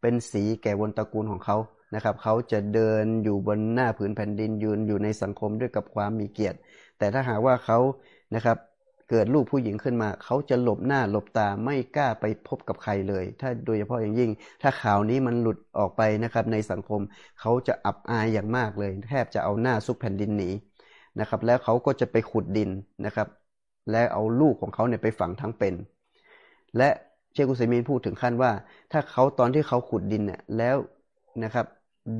เป็นสีแก่วงตระกูลของเขานะครับ เขาจะเดินอยู่บนหน้าผืนแผ่นดินยืนอยู่ในสังคมด้วยกับความมีเกียรติ แต่ถ้าหากว่าเขานะครับ เกิดลูกผู้หญิงขึ้นมา เขาจะหลบหน้าหลบตาไม่กล้าไปพบกับใครเลย ถ้าโดยเฉพาะอย่างยิ่ง ถ้าข่าวนี้มันหลุดออกไปนะครับ ในสังคมเขาจะอับอายอย่างมากเลย แทบจะเอาหน้าซุกแผ่นดินหนีนะครับ แล้วเขาก็จะไปขุดดินนะครับ และเอาลูกของเขาเนี่ยไปฝังทั้งเป็น และเชคุสมีนพูดถึงขั้นว่า ถ้าเขาตอนที่เขาขุดดินเนี่ยแล้วนะครับ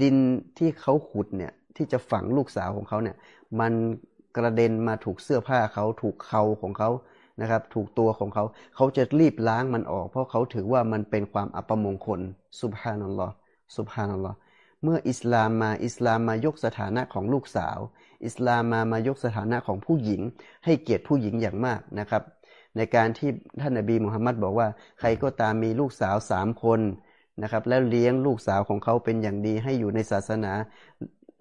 ดินที่เขาขุดเนี่ยที่จะฝังลูกสาวของเขาเนี่ย มัน กระเด็นมาถูกเสื้อผ้าเขาถูกเขาของเขานะครับ ถูกตัวของเขา เขาจะรีบล้างมันออก เพราะเขาถือว่ามันเป็นความอัปมงคลสุบฮานัลลอฮ์สุบฮานัลลอฮ์เมื่ออิสลามมาอิสลามมายกสถานะของลูกสาว อิสลามมามายกสถานะของผู้หญิง ให้เกียรติผู้หญิงอย่างมากนะครับ ในการที่ท่านนบีมุฮัมมัดบอกว่าใครก็ตามมีลูกสาวสามคนนะครับแล้วเลี้ยงลูกสาวของเขาเป็นอย่างดีให้อยู่ในศาสนา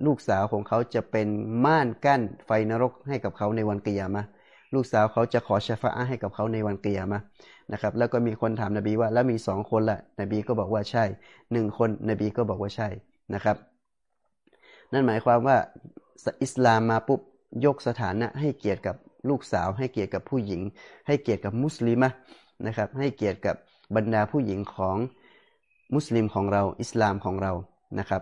ลูกสาวของเขาจะเป็นม่านกั้นไฟนรกให้กับเขาในวันกิยามะลูกสาวเขาจะขอชฟาให้กับเขาในวันเกียรมานะครับ แล้วก็มีคนถามนบีว่าแล้วมีสองคนละนบีก็บอกว่าใช่หนึ่งคนนบีก็บอกว่าใช่นะครับ นั่นหมายความว่าอิสลามมาปุ๊บยกสถานะให้เกียรติกับลูกสาว ให้เกียรติกับผู้หญิง ให้เกียรติกับมุสลิมะนะครับ ให้เกียรติกับบรรดาผู้หญิงของมุสลิมของเราอิสลามของเรานะครับ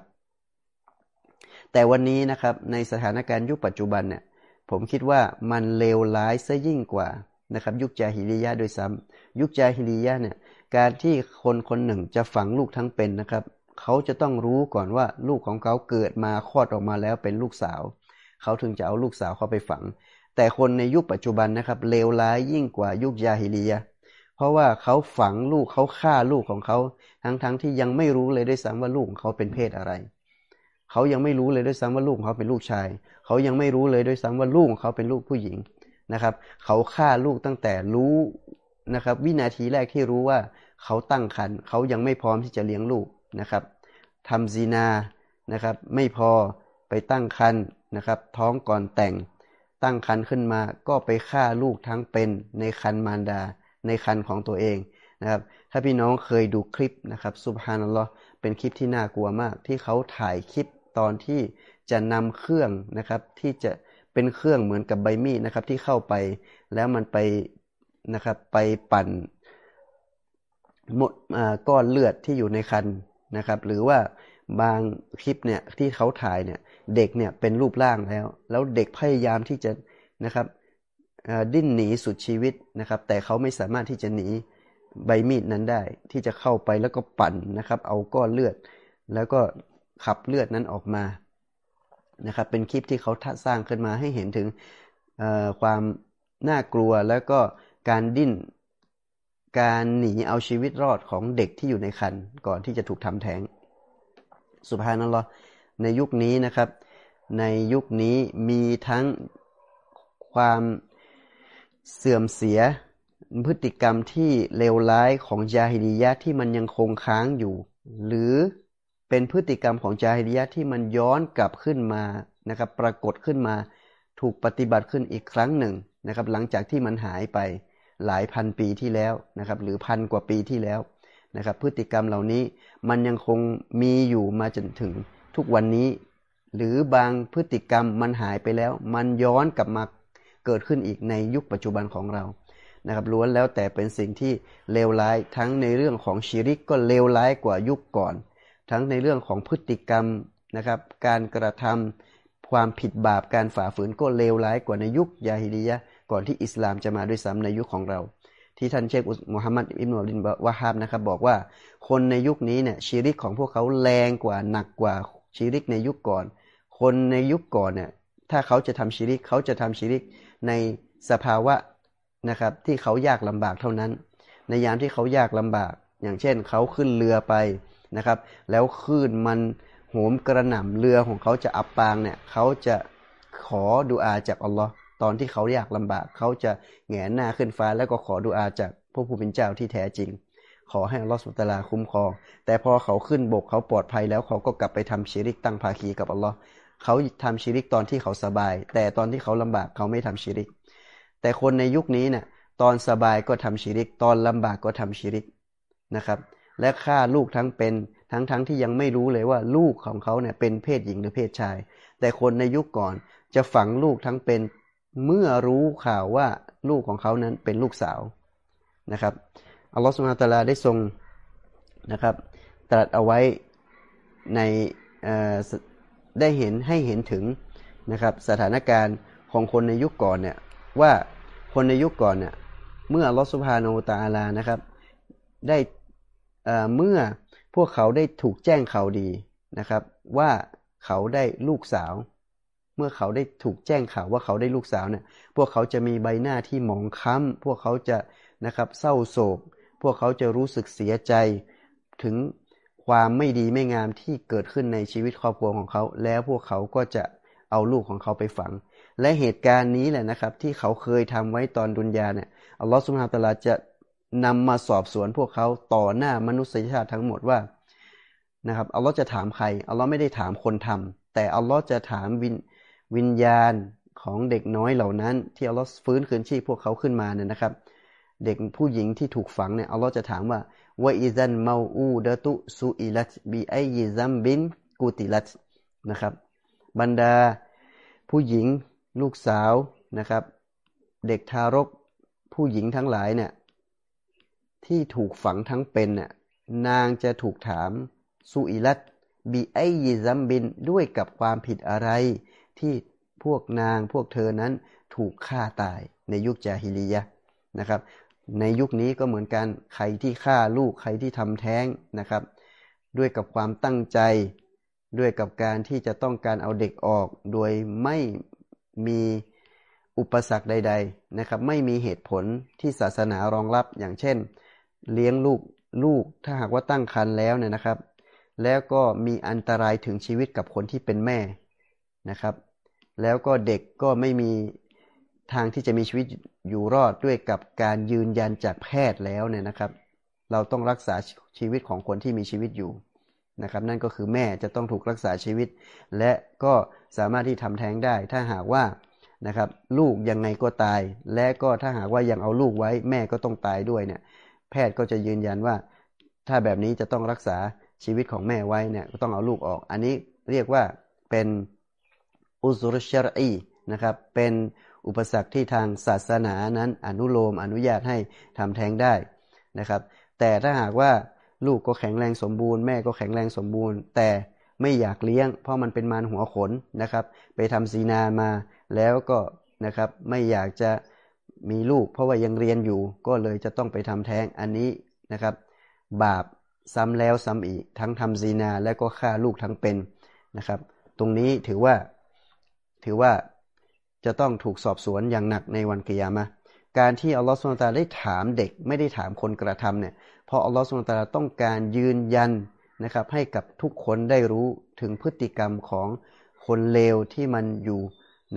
แต่วันนี้นะครับในสถานการณ์ยุคปัจจุบันเนี่ยผมคิดว่ามันเลวร้ายซะยิ่งกว่านะครับยุคจาฮิลียะโดยซ้ำยุคจาฮิลียะเนี่ยการที่คนคนหนึ่งจะฝังลูกทั้งเป็นนะครับเขาจะต้องรู้ก่อนว่าลูกของเขาเกิดมาคลอดออกมาแล้วเป็นลูกสาว เขาถึงจะเอาลูกสาวเข้าไปฝัง แต่คนในยุคปัจจุบันนะครับเลวร้ายยิ่งกว่ายุคยาฮิลียะเพราะว่าเขาฝังลูกเขาฆ่าลูกของเขา ทั้งๆทที่ยังไม่รู้เลยด้วยซ้ำว่าลูกของเขาเป็นเพศอะไร เขายังไม่รู้เลยด้วยซ้ำว่าลูกของเขาเป็นลูกชาย เขายังไม่รู้เลยด้วยซ้ำว่าลูกของเขาเป็นลูกผู้หญิงนะครับ เขาฆ่าลูกตั้งแต่รู้นะครับ วินาทีแรกที่รู้ว่าเขาตั้งครรภ์เขายังไม่พร้อมที่จะเลี้ยงลูกนะครับทำซีนานะครับ ไม่พอไปตั้งครรภ์นะครับ ท้องก่อนแต่งตั้งครรภ์ขึ้นมาก็ไปฆ่าลูกทั้งเป็นในครรภ์มารดา ในครรภ์ของตัวเองนะครับ ถ้าพี่น้องเคยดูคลิปนะครับสุบฮานัลลอฮ์เป็นคลิปที่น่ากลัวมากที่เขาถ่ายคลิป ตอนที่จะนำเครื่องนะครับ ที่จะเป็นเครื่องเหมือนกับใบมีดนะครับที่เข้าไปแล้วมันไปนะครับไปปั่นหมดก้อนเลือดที่อยู่ในคันนะครับ หรือว่าบางคลิปเนี่ยที่เขาถ่ายเนี่ยเด็กเนี่ยเป็นรูปร่างแล้ว แล้วเด็กพยายามที่จะนะครับดิ้นหนีสุดชีวิตนะครับ แต่เขาไม่สามารถที่จะหนีใบมีดนั้นได้ ที่จะเข้าไปแล้วก็ปั่นนะครับ เอาก้อนเลือด แล้วก็ ขับเลือดนั้นออกมานะครับเป็นคลิปที่เขาสร้างขึ้นมาให้เห็นถึงความน่ากลัวแล้วก็การดิ้นการหนีเอาชีวิตรอดของเด็กที่อยู่ในคันก่อนที่จะถูกทำแท้งสุภานัลลอฮ์ในยุคนี้นะครับ ในยุคนี้มีทั้งความเสื่อมเสียพฤติกรรมที่เลวร้ายของจาฮิดียะที่มันยังคงค้างอยู่ หรือ เป็นพฤติกรรมของจาฮิดียะที่มันย้อนกลับขึ้นมานะครับ ปรากฏขึ้นมาถูกปฏิบัติขึ้นอีกครั้งหนึ่งนะครับ หลังจากที่มันหายไปหลายพันปีที่แล้วนะครับ หรือพันกว่าปีที่แล้วนะครับ พฤติกรรมเหล่านี้มันยังคงมีอยู่มาจนถึงทุกวันนี้ หรือบางพฤติกรรมมันหายไปแล้ว มันย้อนกลับมาเกิดขึ้นอีกในยุคปัจจุบันของเรานะครับล้วนแล้วแต่เป็นสิ่งที่เลวร้ายทั้งในเรื่องของชีริกก็เลวร้ายกว่ายุคก่อน ทั้งในเรื่องของพฤติกรรมนะครับ การกระทำความผิดบาปการฝ่าฝืนก็เลวร้ายกว่าในยุคยาฮิดียะก่อนที่อิสลามจะมาด้วยซ้ำในยุคของเรา ที่ท่านเชคมุฮัมมัดอิบนุลินวะฮาบนะครับ บอกว่าคนในยุคนี้เนี่ยชีริกของพวกเขาแรงกว่าหนักกว่าชีริกในยุคก่อน คนในยุคก่อนเนี่ยถ้าเขาจะทำชีริกเขาจะทำชีริกในสภาวะนะครับที่เขายากลำบากเท่านั้น ในยามที่เขายากลำบาก อย่างเช่น เขาขึ้นเรือไป นะครับ แล้วคลื่นมันโหมกระหน่ำเรือของเขาจะอับปางเนี่ยเขาจะขอดุอาจากอัลลอฮ์ตอนที่เขาอยากลำบากเขาจะแงนหน้าขึ้นฟ้าแล้วก็ขอดุอาจากพระผู้เป็นเจ้าที่แท้จริง ขอให้อัลลอฮฺสุตลาคุ้มครอง แต่พอเขาขึ้นบกเขาปลอดภัยแล้วเขาก็กลับไปทำชีริกตั้งภาคีกับอัลลอฮ์เขาทำชีริกตอนที่เขาสบาย แต่ตอนที่เขาลำบากเขาไม่ทำชีริก แต่คนในยุคนี้เนี่ยตอนสบายก็ทำชีริก ตอนลำบากก็ทำชีริกนะครับ และฆ่าลูกทั้งเป็นทั้งทั้งที่ยังไม่รู้เลยว่าลูกของเขาเนี่ยเป็นเพศหญิงหรือเพศชาย แต่คนในยุคก่อนจะฝังลูกทั้งเป็นเมื่อรู้ข่าวว่าลูกของเขานั้นเป็นลูกสาวนะครับอัลลอฮฺสุลตาลาได้ทรงนะครับตรัสเอาไว้ในได้เห็นให้เห็นถึงนะครับสถานการณ์ของคนในยุคก่อนเนี่ยว่าคนในยุคก่อนเนี่ยเมื่ออัลลอฮฺสุภาโนตาลานะครับได้ เมื่อพวกเขาได้ถูกแจ้งข่าวดีนะครับ ว่าเขาได้ลูกสาว เมื่อเขาได้ถูกแจ้งข่าวว่าเขาได้ลูกสาวเนี่ยพวกเขาจะมีใบหน้าที่หมองคล้ำพวกเขาจะนะครับเศร้าโศก พวกเขาจะรู้สึกเสียใจถึงความไม่ดีไม่งามที่เกิดขึ้นในชีวิตครอบครัวของเขา แล้วพวกเขาก็จะเอาลูกของเขาไปฝัง และเหตุการณ์นี้แหละนะครับ ที่เขาเคยทำไว้ตอนดุนยาเนี่ยอัลลอฮฺสุบฮานตะลาจะ นำมาสอบสวนพวกเขาต่อหน้ามนุษยชาติทั้งหมดว่านะครับอัลลอฮ์จะถามใครอัลลอฮ์ไม่ได้ถามคนทำแต่อัลลอฮ์จะถามวินวิญญาณของเด็กน้อยเหล่านั้น ที่อัลลอฮ์ฟื้นคืนชีพพวกเขาขึ้นมาเนี่ยนะครับ เด็กผู้หญิงที่ถูกฝังเนี่ยอัลลอฮ์จะถามว่าว่าอิซันเมาอูดะตุสุอิลัตบีไอยิซัมบินกูติลัตนะครับบรรดาผู้หญิงลูกสาวนะครับ เด็กทารกผู้หญิงทั้งหลายเนี่ย ที่ถูกฝังทั้งเป็นเนี่ยนางจะถูกถามสุอิลัตบีไอยิซัมบินด้วยกับความผิดอะไร ที่พวกนางพวกเธอนั้นถูกฆ่าตายในยุคจาฮิลียะนะครับ ในยุคนี้ก็เหมือนกันใครที่ฆ่าลูกใครที่ทำแท้งนะครับ ด้วยกับความตั้งใจ ด้วยกับการที่จะต้องการเอาเด็กออก โดยไม่มีอุปสรรคใด ๆนะครับ ไม่มีเหตุผลที่ศาสนารองรับอย่างเช่น เลี้ยงลูกลูกถ้าหากว่าตั้งครรภ์แล้วเนี่ยนะครับ แล้วก็มีอันตรายถึงชีวิตกับคนที่เป็นแม่นะครับ แล้วก็เด็กก็ไม่มีทางที่จะมีชีวิตอยู่รอดด้วยกับการยืนยันจากแพทย์แล้วเนี่ยนะครับ เราต้องรักษาชีวิตของคนที่มีชีวิตอยู่นะครับ นั่นก็คือแม่จะต้องถูกรักษาชีวิต และก็สามารถที่ทำแท้งได้ ถ้าหากว่านะครับ ลูกยังไงก็ตาย และก็ถ้าหากว่ายังเอาลูกไว้แม่ก็ต้องตายด้วยเนี่ย แพทย์ก็จะยืนยันว่า ถ้าแบบนี้จะต้องรักษาชีวิตของแม่ไว้เนี่ยก็ต้องเอาลูกออก อันนี้เรียกว่าเป็นอุซุรชรีนะครับเป็นอุปสรรคที่ทางศาสนานั้นอนุโลมอนุญาตให้ทำแท้งได้นะครับ แต่ถ้าหากว่าลูกก็แข็งแรงสมบูรณ์แม่ก็แข็งแรงสมบูรณ์ แต่ไม่อยากเลี้ยง เพราะมันเป็นมารหัวขนนะครับ ไปทำซีนามาแล้วก็นะครับไม่อยากจะ มีลูก เพราะว่ายังเรียนอยู่ก็เลยจะต้องไปทำแท้งอันนี้นะครับ บาปซ้ำแล้วซ้ำอีก ทั้งทำซีนาและก็ฆ่าลูกทั้งเป็นนะครับ ตรงนี้ถือว่าถือว่าจะต้องถูกสอบสวนอย่างหนักในวันกิยามะการที่อัลลอฮฺสุลตาได้ถามเด็กไม่ได้ถามคนกระทำเนี่ยเพราะอัลลอฮฺสุลตาต้องการยืนยันนะครับให้กับทุกคนได้รู้ถึงพฤติกรรมของคนเลวที่มันอยู่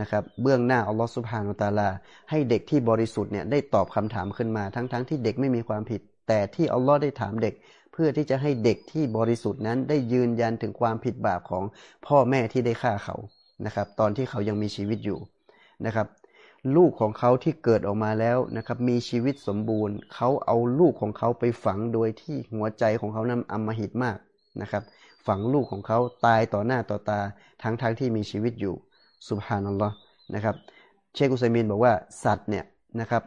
นะครับเบื้องหน้าอัลลอฮฺสุบฮานุตาลา ให้เด็กที่บริสุทธิ์เนี่ยได้ตอบคำถามขึ้นมาทั้งๆทที่เด็กไม่มีความผิด แต่ที่อัลลอฮ์ได้ถามเด็ก เพื่อที่จะให้เด็กที่บริสุทธิ์นั้นได้ยืนยันถึงความผิดบาปของพ่อแม่ที่ได้ฆ่าเขานะครับตอนที่เขายังมีชีวิตอยู่นะครับลูกของเขาที่เกิดออกมาแล้วนะครับมีชีวิตสมบูรณ์ เขาเอาลูกของเขาไปฝังโดยที่หัวใจของเขานั้นอมหิตมากนะครับฝังลูกของเขาตายต่อหน้าต่อตาทั้งๆทที่มีชีวิตอยู่ สุบฮานัลลอฮ์นะครับ เชคุซัยมินบอกว่าสัตว์เนี่ยนะครับ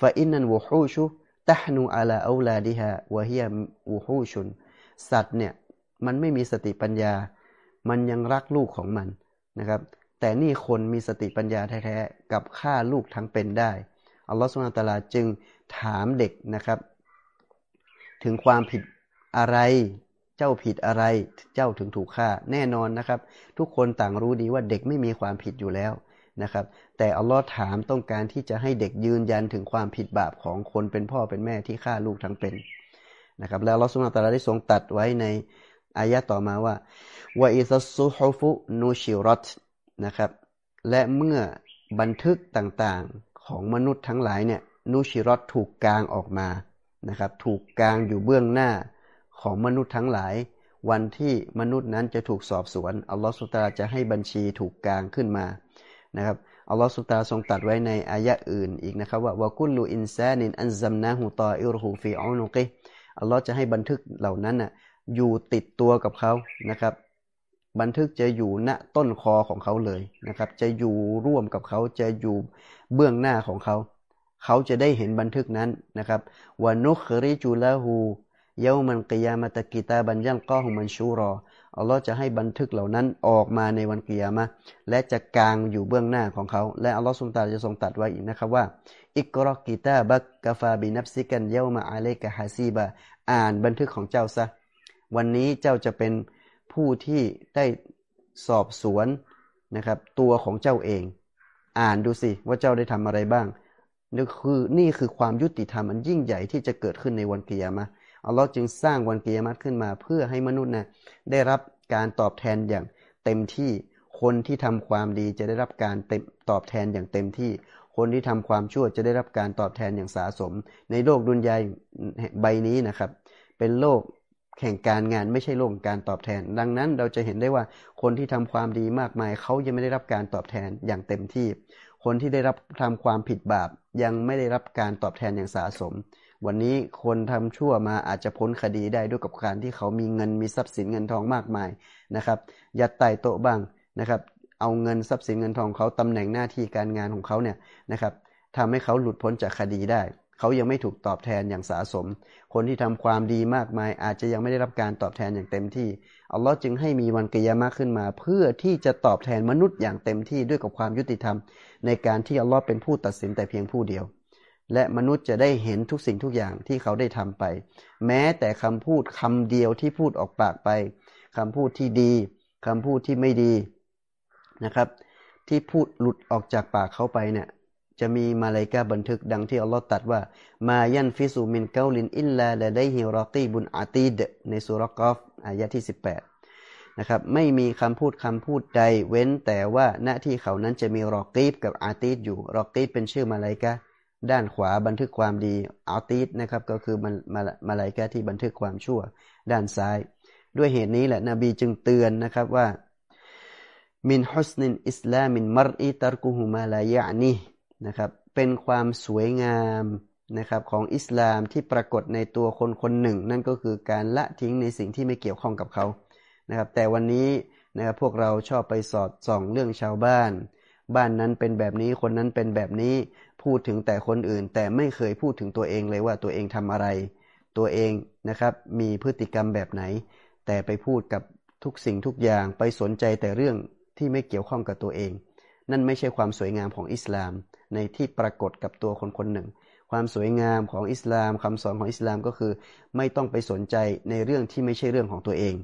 ฟาอินนันวูฮูชุตะนูอาลาอูลาดิฮะวะฮียวูฮูชุน สัตว์เนี่ยมันไม่มีสติปัญญา มันยังรักลูกของมันนะครับ แต่นี่คนมีสติปัญญาแท้ๆกับฆ่าลูกทั้งเป็นได้อัลลอฮฺสุลตาราจึงถามเด็กนะครับ ถึงความผิดอะไร เจ้าผิดอะไรเจ้าถึงถูกฆ่าแน่นอนนะครับ ทุกคนต่างรู้ดีว่าเด็กไม่มีความผิดอยู่แล้วนะครับ แต่อัลลอฮ์ถามต้องการที่จะให้เด็กยืนยันถึงความผิดบาปของคนเป็นพ่อเป็นแม่ที่ฆ่าลูกทั้งเป็นนะครับแล้วอัลลอฮ์สุลตาราได้ทรงตัดไว้ในอายะต่อมาว่าวาอิซัสซุฮุฟุนูชิรอตนะครับและเมื่อบันทึกต่างๆของมนุษย์ทั้งหลายเนี่ยนูชิรอตถูกกางออกมานะครับถูกกางอยู่เบื้องหน้า ของมนุษย์ทั้งหลาย วันที่มนุษย์นั้นจะถูกสอบสวนอัลลอฮฺสุตาจะให้บัญชีถูกกลางขึ้นมานะครับอัลลอฮฺสุตาทรงตัดไว้ในอายะอื่นอีกนะครับว่าวากุลลูอินซานินอันซัมนะฮูตออิรฮูฟีอูนุกิอัลลอฮ์จะให้บันทึกเหล่านั้นน่ะอยู่ติดตัวกับเขานะครับ บันทึกจะอยู่ณต้นคอของเขาเลยนะครับ จะอยู่ร่วมกับเขาจะอยู่เบื้องหน้าของเขา เขาจะได้เห็นบันทึกนั้นนะครับวานุคริจูลาหู เยามันกิยามะตะกิตาบัญญัลก้อของมันชูรอ อัลลอฮ์จะให้บันทึกเหล่านั้นออกมาในวันกิยามะและจะกางอยู่เบื้องหน้าของเขา และอัลลอฮ์ทรงตาจะทรงตัดไว้อีกนะครับว่า อิกรอกิตาบักกาฟาบินับซิกันเยามาอาเลกะฮาซีบะอ่านบันทึกของเจ้าซะ วันนี้เจ้าจะเป็นผู้ที่ได้สอบสวนนะครับ ตัวของเจ้าเอง อ่านดูสิว่าเจ้าได้ทำอะไรบ้างนี่คือนี่คือความยุติธรรมอันยิ่งใหญ่ที่จะเกิดขึ้นในวันกิยามะ อัลลอฮ์จึงสร้างวันกิยามัตขึ้นมา เพื่อให้มนุษย์นะได้รับการตอบแทนอย่างเต็มที่คนที่ทำความดีจะได้รับการเต็มตอบแทนอย่างเต็มที่ คนที่ทำความชั่วจะได้รับการตอบแทนอย่างสาสม ในโลกดุนยายใบนี้นะครับ เป็นโลกแห่งการงานไม่ใช่โลกการตอบแทน ดังนั้นเราจะเห็นได้ว่าคนที่ทำความดีมากมายเขายังไม่ได้รับการตอบแทนอย่างเต็มที่ คนที่ได้รับทำความผิดบาปยังไม่ได้รับการตอบแทนอย่างสะสม วันนี้คนทำชั่วมาอาจจะพ้นคดีได้ด้วยกับการที่เขามีเงินมีทรัพย์สินเงินทองมากมายนะครับ ยัดไต่โต๊ะบ้างนะครับ เอาเงินทรัพย์สินเงินทองเขาตำแหน่งหน้าที่การงานของเขาเนี่ยนะครับทำให้เขาหลุดพ้นจากคดีได้เขายังไม่ถูกตอบแทนอย่างสาสม คนที่ทำความดีมากมาย อาจจะยังไม่ได้รับการตอบแทนอย่างเต็มที่ อัลลอฮ์จึงให้มีวันกิยามะขึ้นมา เพื่อที่จะตอบแทนมนุษย์อย่างเต็มที่ด้วยกับความยุติธรรม ในการที่อัลลอฮ์เป็นผู้ตัดสินแต่เพียงผู้เดียว และมนุษย์จะได้เห็นทุกสิ่งทุกอย่างที่เขาได้ทำไป แม้แต่คำพูดคำเดียวที่พูดออกปากไปคำพูดที่ดีคำพูดที่ไม่ดีนะครับ ที่พูดหลุดออกจากปากเขาไปเนี่ยจะมีมาลายกาบันทึกดังที่อัลลอฮ์ตัดว่า มายันฟิสูมินเกาลินอิลลาและได้ฮิรอตีบุนอาตีดในสุรกอฟอายะที่ 18นะครับไม่มีคำพูดคำพูดใดเว้นแต่ว่าหน้าที่เขานั้นจะมีรอกีบกับอาตีดอยู่รอกีบเป็นชื่อมาลายกา ด้านขวาบันทึกความดีอาตีดนะครับก็คือมามามาลายกาที่บันทึกความชั่ว ด้านซ้าย ด้วยเหตุนี้แหละนบีจึงเตือนนะครับว่ามินฮุสนินอิสลามินมารอีตารกุฮุมาลายะนีนะครับเป็นความสวยงามนะครับของอิสลามที่ปรากฏในตัวคนคนหนึ่ง นั่นก็คือการละทิ้งในสิ่งที่ไม่เกี่ยวข้องกับเขานะครับแต่วันนี้นะครับพวกเราชอบไปสอดส่องเรื่องชาวบ้าน บ้านนั้นเป็นแบบนี้คนนั้นเป็นแบบนี้ พูดถึงแต่คนอื่น แต่ไม่เคยพูดถึงตัวเองเลยว่าตัวเองทำอะไร ตัวเองนะครับมีพฤติกรรมแบบไหน แต่ไปพูดกับทุกสิ่งทุกอย่างไปสนใจแต่เรื่องที่ไม่เกี่ยวข้องกับตัวเอง นั่นไม่ใช่ความสวยงามของอิสลาม ในที่ปรากฏกับตัวคนคนหนึ่ง ความสวยงามของอิสลามคำสอนของอิสลามก็คือ ไม่ต้องไปสนใจในเรื่องที่ไม่ใช่เรื่องของตัวเอง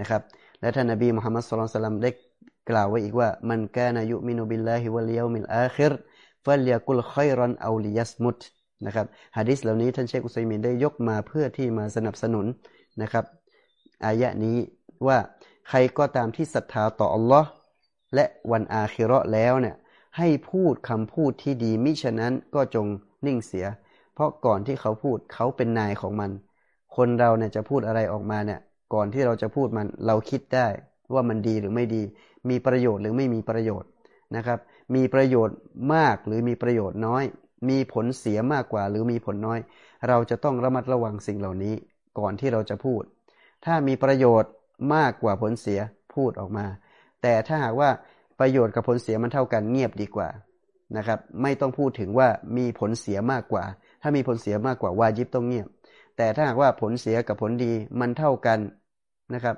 นะครับและท่านนบีมุฮัมมัดสุลตัลลัมได้กล่าวไว้อีกว่ามันกานายุมินุบิลลาฮิวะลียมิลอาคิร ฟัลยกุลคอยรอนเอาลิยัสมุตนะครับฮะดิษเหล่านี้ท่านเชคอุซัยมินได้ยกมาเพื่อที่มาสนับสนุนนะครับอายะนี้ว่าใครก็ตามที่ศรัทธาต่ออัลลอฮ์และวันอาคิเราะแล้วเนี่ยให้พูดคำพูดที่ดีมิฉะนั้นก็จงนิ่งเสีย เพราะก่อนที่เขาพูดเขาเป็นนายของมัน คนเราเนี่ยจะพูดอะไรออกมาเนี่ยก่อนที่เราจะพูดมันเราคิดได้ว่ามันดีหรือไม่ดี มีประโยชน์หรือไม่มีประโยชน์นะครับ มีประโยชน์มากหรือมีประโยชน์น้อย มีผลเสียมากกว่าหรือมีผลน้อย เราจะต้องระมัดระวังสิ่งเหล่านี้ก่อนที่เราจะพูด ถ้ามีประโยชน์มากกว่าผลเสียพูดออกมา แต่ถ้าหากว่าประโยชน์กับผลเสียมันเท่ากันเงียบดีกว่านะครับ ไม่ต้องพูดถึงว่ามีผลเสียมากกว่า ถ้ามีผลเสียมากกว่าวาจิบต้องเงียบ แต่ถ้าหากว่าผลเสียกับผลดีมันเท่ากันนะครับ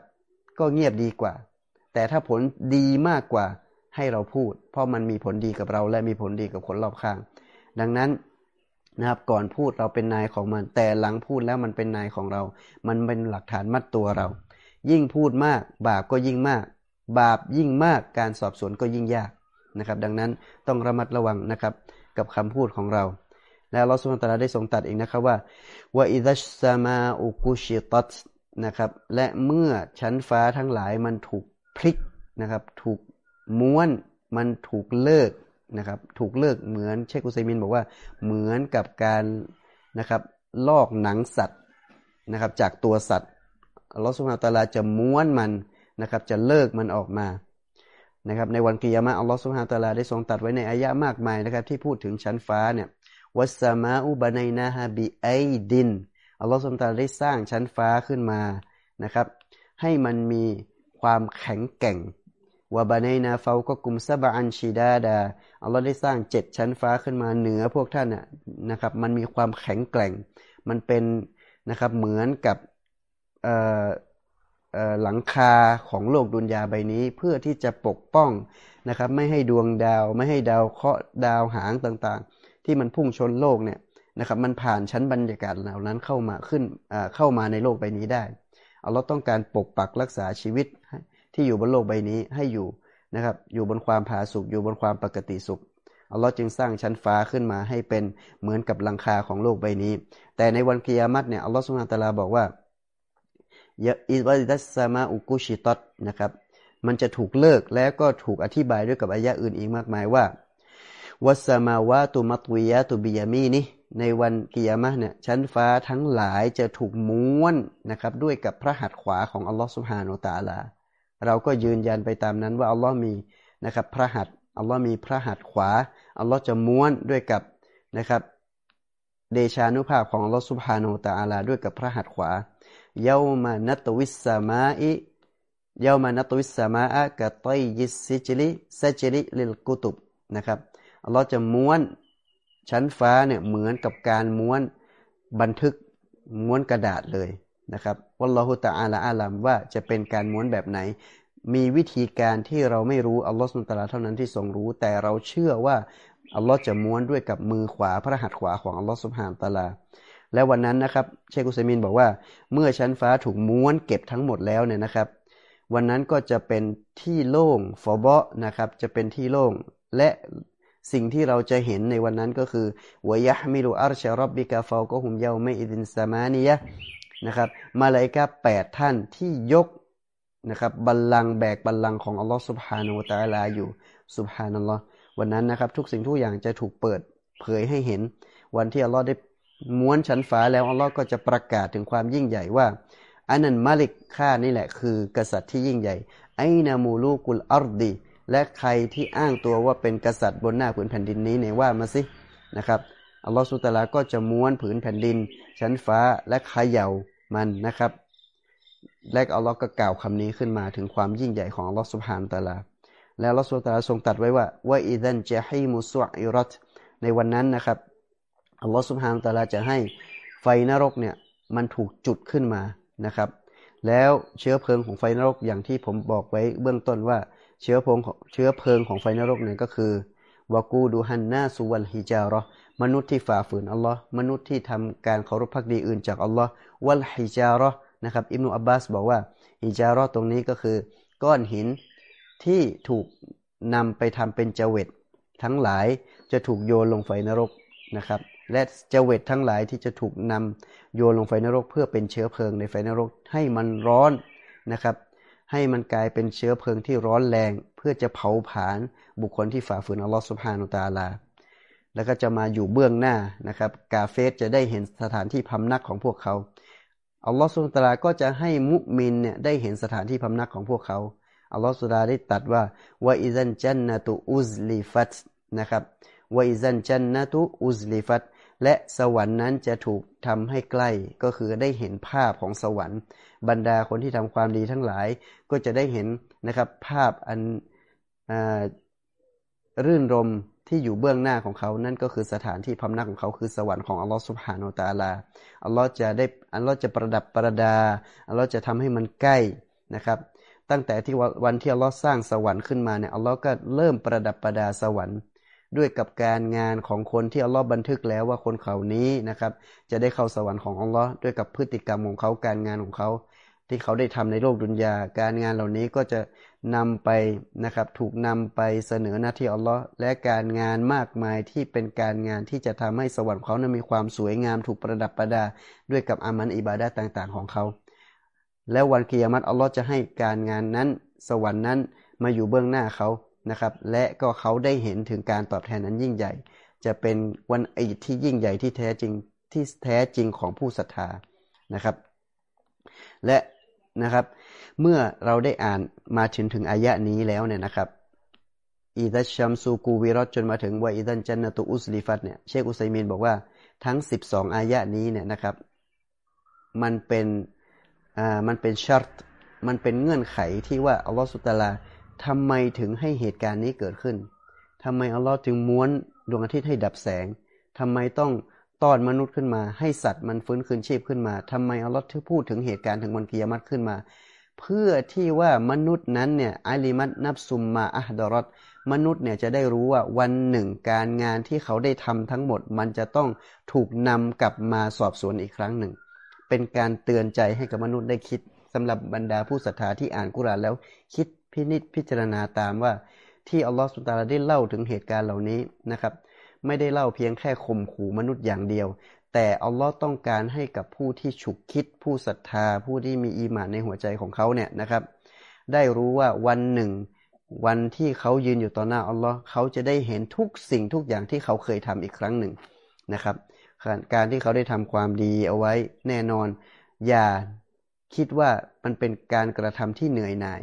ก็เงียบดีกว่า แต่ถ้าผลดีมากกว่า ให้เราพูด เพราะมันมีผลดีกับเราและมีผลดีกับคนรอบข้าง ดังนั้นนะครับก่อนพูดเราเป็นนายของมัน แต่หลังพูดแล้วมันเป็นนายของเรา มันเป็นหลักฐานมัดตัวเรา ยิ่งพูดมาก บาปก็ยิ่งมาก บาปยิ่งมากการสอบสวนก็ยิ่งยากนะครับ ดังนั้นต้องระมัดระวังนะครับกับคำพูดของเรา แล้วลอสุนตราได้ทรงตัดเองนะครับว่าว่าอิดัชซามาอุกุชิตัตนะครับและเมื่อชั้นฟ้าทั้งหลายมันถูกพลิกนะครับถูก ม้วนมันถูกเลิกนะครับ ถูกเลิกเหมือนเชคุซัยมินบอกว่าเหมือนกับการนะครับ ลอกหนังสัตว์นะครับ จากตัวสัตว์ลอสุนตราจะม้วนมันนะครับ จะเลิกมันออกมานะครับในวันกิยามะอัลลอฮฺสุบฮานตะลาได้ทรงตัดไว้ในอายะมากมายนะครับ ที่พูดถึงชั้นฟ้าเนี่ยวัสมาอุบานัยนาฮาบิไอดินอัลลอฮฺสุบฮานตะลาได้สร้างชั้นฟ้าขึ้นมานะครับ ให้มันมีความแข็งแกร่ง วาบานัยนาฟาก็กุมซาบะอันชีดาดาอัลลอฮ์ได้สร้างเจ็ดชั้นฟ้าขึ้นมาเหนือพวกท่านนะครับ มันมีความแข็งแกร่ง มันเป็นนะครับเหมือนกับหลังคาของโลกดุนยาใบนี้เพื่อที่จะปกป้องนะครับไม่ให้ดวงดาวไม่ให้ดาวเคราะห์ดาวหางต่างๆ ที่มันพุ่งชนโลกเนี่ยนะครับมันผ่านชั้นบรรยากาศเหล่านั้นเข้ามาขึ้นเข้ามาในโลกใบนี้ได้เอาเราต้องการปกปักรักษาชีวิต ที่อยู่บนโลกใบนี้ให้อยู่นะครับ อยู่บนความผาสุกอยู่บนความปกติสุขอัลลอฮ์จึงสร้างชั้นฟ้าขึ้นมาให้เป็นเหมือนกับหลังคาของโลกใบนี้ แต่ในวันกิยามัตเนี่ยอัลลอฮ์สุลตาราบอกว่าอิวัดัสซามาอุกุชิตตนะครับ มันจะถูกเลิกแล้วก็ถูกอธิบายด้วยกับอายะอื่นอีกมากมายว่าวัสมาวาตุมัตวิยะตุบิยามีนี่ในวันกิยามะเนี่ยชั้นฟ้าทั้งหลายจะถูกม้วนนะครับด้วยกับพระหัตถ์ขวาของอัลลอฮฺสุบฮานาตาลา เราก็ยืนยันไปตามนั้นว่าอัลลอฮ์มีนะครับพระหัตถ์อัลลอฮ์มีพระหัตถ์ขวาอัลลอฮ์จะม้วนด้วยกับนะครับเดชานุภาพของอัลลอฮ์สุบฮานาตาลาด้วยกับพระหัตถ์ขวาيوم نطوي السماء يوم نطوي السماء كطي السجل السجل للكتبนะครับอัลลอฮ์จะม้วนชั้นฟ้าเนี่ยเหมือนกับการม้วนบันทึกม้วนกระดาษเลย นะครับوالله تعالى أعلمว่าจะเป็นการม้วนแบบไหน มีวิธีการที่เราไม่รู้อัลลอฮฺสุลตาลาเท่านั้นที่ทรงรู้ แต่เราเชื่อว่าอัลลอฮ์จะม้วนด้วยกับมือขวาพระหัตถ์ขวาของอัลลอฮ์สุบฮานตาลา และวันนั้นนะครับ เชคุสมินบอกว่า เมื่อชั้นฟ้าถูกม้วนเก็บทั้งหมดแล้วเนี่ยนะครับ วันนั้นก็จะเป็นที่โล่งฟอเบาะนะครับจะเป็นที่โล่งและสิ่งที่เราจะเห็นในวันนั้นก็คือวยะมิรุอัรชารบบิกาฟาก็หุมเยาไม่อิดินสมานียะ นะครับมาลายกาแปดท่านที่ยกนะครับบัลลังก์แบกบัลลังก์ของอัลลอฮ์สุบฮานาอูตาลาอยู่สุบฮานัลลอฮ์วันนั้นนะครับ ทุกสิ่งทุกอย่างจะถูกเปิดเผยให้เห็น วันที่อัลลอฮ์ได้ม้วนชั้นฟ้าแล้วอัลลอฮ์ก็จะประกาศถึงความยิ่งใหญ่ว่าอันนั้นมาลิกข้านี่แหละคือกษัตริย์ที่ยิ่งใหญ่ไอนามูลูกุลอัรดีและใครที่อ้างตัวว่าเป็นกษัตริย์บนหน้าผืนแผ่นดินนี้เนี่ยว่ามาสินะครับ อัลลอฮฺสุตลาก็จะม้วนผืนแผ่นดิน ชั้นฟ้าและขย่ามันนะครับ และอัลลอฮ์ก็กล่าวคำนี้ขึ้นมาถึงความยิ่งใหญ่ของอัลลอฮฺสุบฮานตะลา แล้วอัลลอฮฺสุตลาทรงตัดไว้ว่าว่าอิดันจะให้มุสุอิรัตในวันนั้นนะครับอัลลอฮฺสุบฮานตะลาจะให้ไฟนรกเนี่ยมันถูกจุดขึ้นมานะครับ แล้วเชื้อเพลิงของไฟนรกอย่างที่ผมบอกไว้เบื้องต้นว่าเชื้อเพลิงเชื้อเพลิงของไฟนรกเนี่ยก็คือวากูดูฮันนาสุวัลฮิจารอ มนุษย์ที่ฝ่าฝืนอัลลอฮ์มนุษย์ที่ทำการเคารพพักดีอื่นจากอัลลอฮ์วัลฮิจารอนะครับอิบนุอับบาสบอกว่าฮิจารอตรงนี้ก็คือ ก้อนหินที่ถูกนำไปทำเป็นเจเวตทั้งหลายจะถูกโยนลงไฟนรกนะครับและเจเวตทั้งหลายที่จะถูกนำโยนลงไฟนรก เพื่อเป็นเชื้อเพลิงในไฟนรกให้มันร้อนนะครับ ให้มันกลายเป็นเชื้อเพลิงที่ร้อนแรง เพื่อจะเผาผลาญบุคคลที่ฝ่าฝืนอัลลอฮฺสุบฮานุตาลา แล้วก็จะมาอยู่เบื้องหน้านะครับ กาเฟสจะได้เห็นสถานที่พำนักของพวกเขาอัลลอฮฺสุบฮานุตาลาก็จะให้มุมินเนี่ยได้เห็นสถานที่พำนักของพวกเขาอัลลอฮฺสุลตาได้ตัดว่าوإذا الجنة أزلفتนะครับวะอิซันจันนตุอุซลิฟัตและสวรรค์นั้นจะถูกทำให้ใกล้ก็คือได้เห็นภาพของสวรรค์ บรรดาคนที่ทำความดีทั้งหลาย ก็จะได้เห็นนะครับภาพอันรื่นรมย์ ที่อยู่เบื้องหน้าของเขานั่นก็คือสถานที่พำนักของเขาคือสวรรค์ของอัลลอฮฺสุบฮานาตาลาอัลลอฮฺจะได้อัลลอฮฺจะประดับประดาอัลลอฮฺจะทำให้มันใกล้นะครับ ตั้งแต่ที่วันที่อัลลอฮฺสร้างสวรรค์ขึ้นมาเนี่ยอัลลอฮฺก็เริ่มประดับประดาสวรรค์ ด้วยกับการงานของคนที่อัลลอฮ์บันทึกแล้วว่าคนเขานี้นะครับ จะได้เข้าสวรรค์ของอัลลอฮ์ด้วยกับพฤติกรรมของเขาการงานของเขา ที่เขาได้ทำในโลกดุนยาการงานเหล่านี้ก็จะ นำไปนะครับถูกนำไปเสนอหน้าที่อัลลอฮ์และการงานมากมายที่เป็นการงานที่จะทำให้สวรรค์เขานั้นมีความสวยงาม ถูกประดับประดาด้วยกับอามันอิบาดะต่างๆ ของเขา แล้ววันกิยามัตอัลลอฮ์จะให้การงานนั้น สวรรค์นั้นมาอยู่เบื้องหน้าเขานะครับ และก็เขาได้เห็นถึงการตอบแทนนั้นยิ่งใหญ่ จะเป็นวันอีที่ยิ่งใหญ่ที่แท้จริงที่แท้จริงของผู้ศรัทธานะครับ และ นะครับ เมื่อเราได้อ่านมาถึงถึงอายะนี้แล้วเนี่ยนะครับอีดัชชัมซูกูวิรอจนมาถึงว่าอีดันจันนตุอุสลิฟัตเนี่ยเชคอุไซมินบอกว่าทั้ง 12 อายะนี้เนี่ยนะครับ มันเป็นอ่ามันเป็นชัร์ตมันเป็นเงื่อนไขที่ว่าอัลลอฮฺสุตตาลาทำไมถึงให้เหตุการณ์นี้เกิดขึ้นทำไมอัลลอฮ์จึงม้วนดวงอาทิตย์ให้ดับแสงทำไมต้อง ต้อนมนุษย์ขึ้นมา ให้สัตว์มันฟื้นคืนชีพขึ้นมาทำไมอัลลอฮ์ถึงพูดถึงเหตุการณ์ถึงวันกิยามัตขึ้นมา เพื่อที่ว่ามนุษย์นั้นเนี่ยอาลิมัตนับซุมมาอัฮดรอตมนุษย์เนี่ยจะได้รู้ว่าวันหนึ่งการงานที่เขาได้ทำทั้งหมด มันจะต้องถูกนำกลับมาสอบสวนอีกครั้งหนึ่ง เป็นการเตือนใจให้กับมนุษย์ได้คิดสำหรับบรรดาผู้ศรัทธาที่อ่านกุรานแล้วคิดพินิจพิจารณาตามว่า ที่อัลลอฮฺสุลตาราได้เล่าถึงเหตุการณ์เหล่านี้นะครับ ไม่ได้เล่าเพียงแค่ข่มขู่มนุษย์อย่างเดียว แต่อัลลอฮ์ต้องการให้กับผู้ที่ฉุกคิด ผู้ศรัทธา ผู้ที่มีอีหมานในหัวใจของเขาเนี่ยนะครับ ได้รู้ว่าวันหนึ่ง วันที่เขายืนอยู่ต่อหน้าอัลลอฮ์เขาจะได้เห็นทุกสิ่งทุกอย่างที่เขาเคยทำอีกครั้งหนึ่งนะครับ การที่เขาได้ทำความดีเอาไว้แน่นอน อย่าคิดว่ามันเป็นการกระทำที่เหนื่อยหน่าย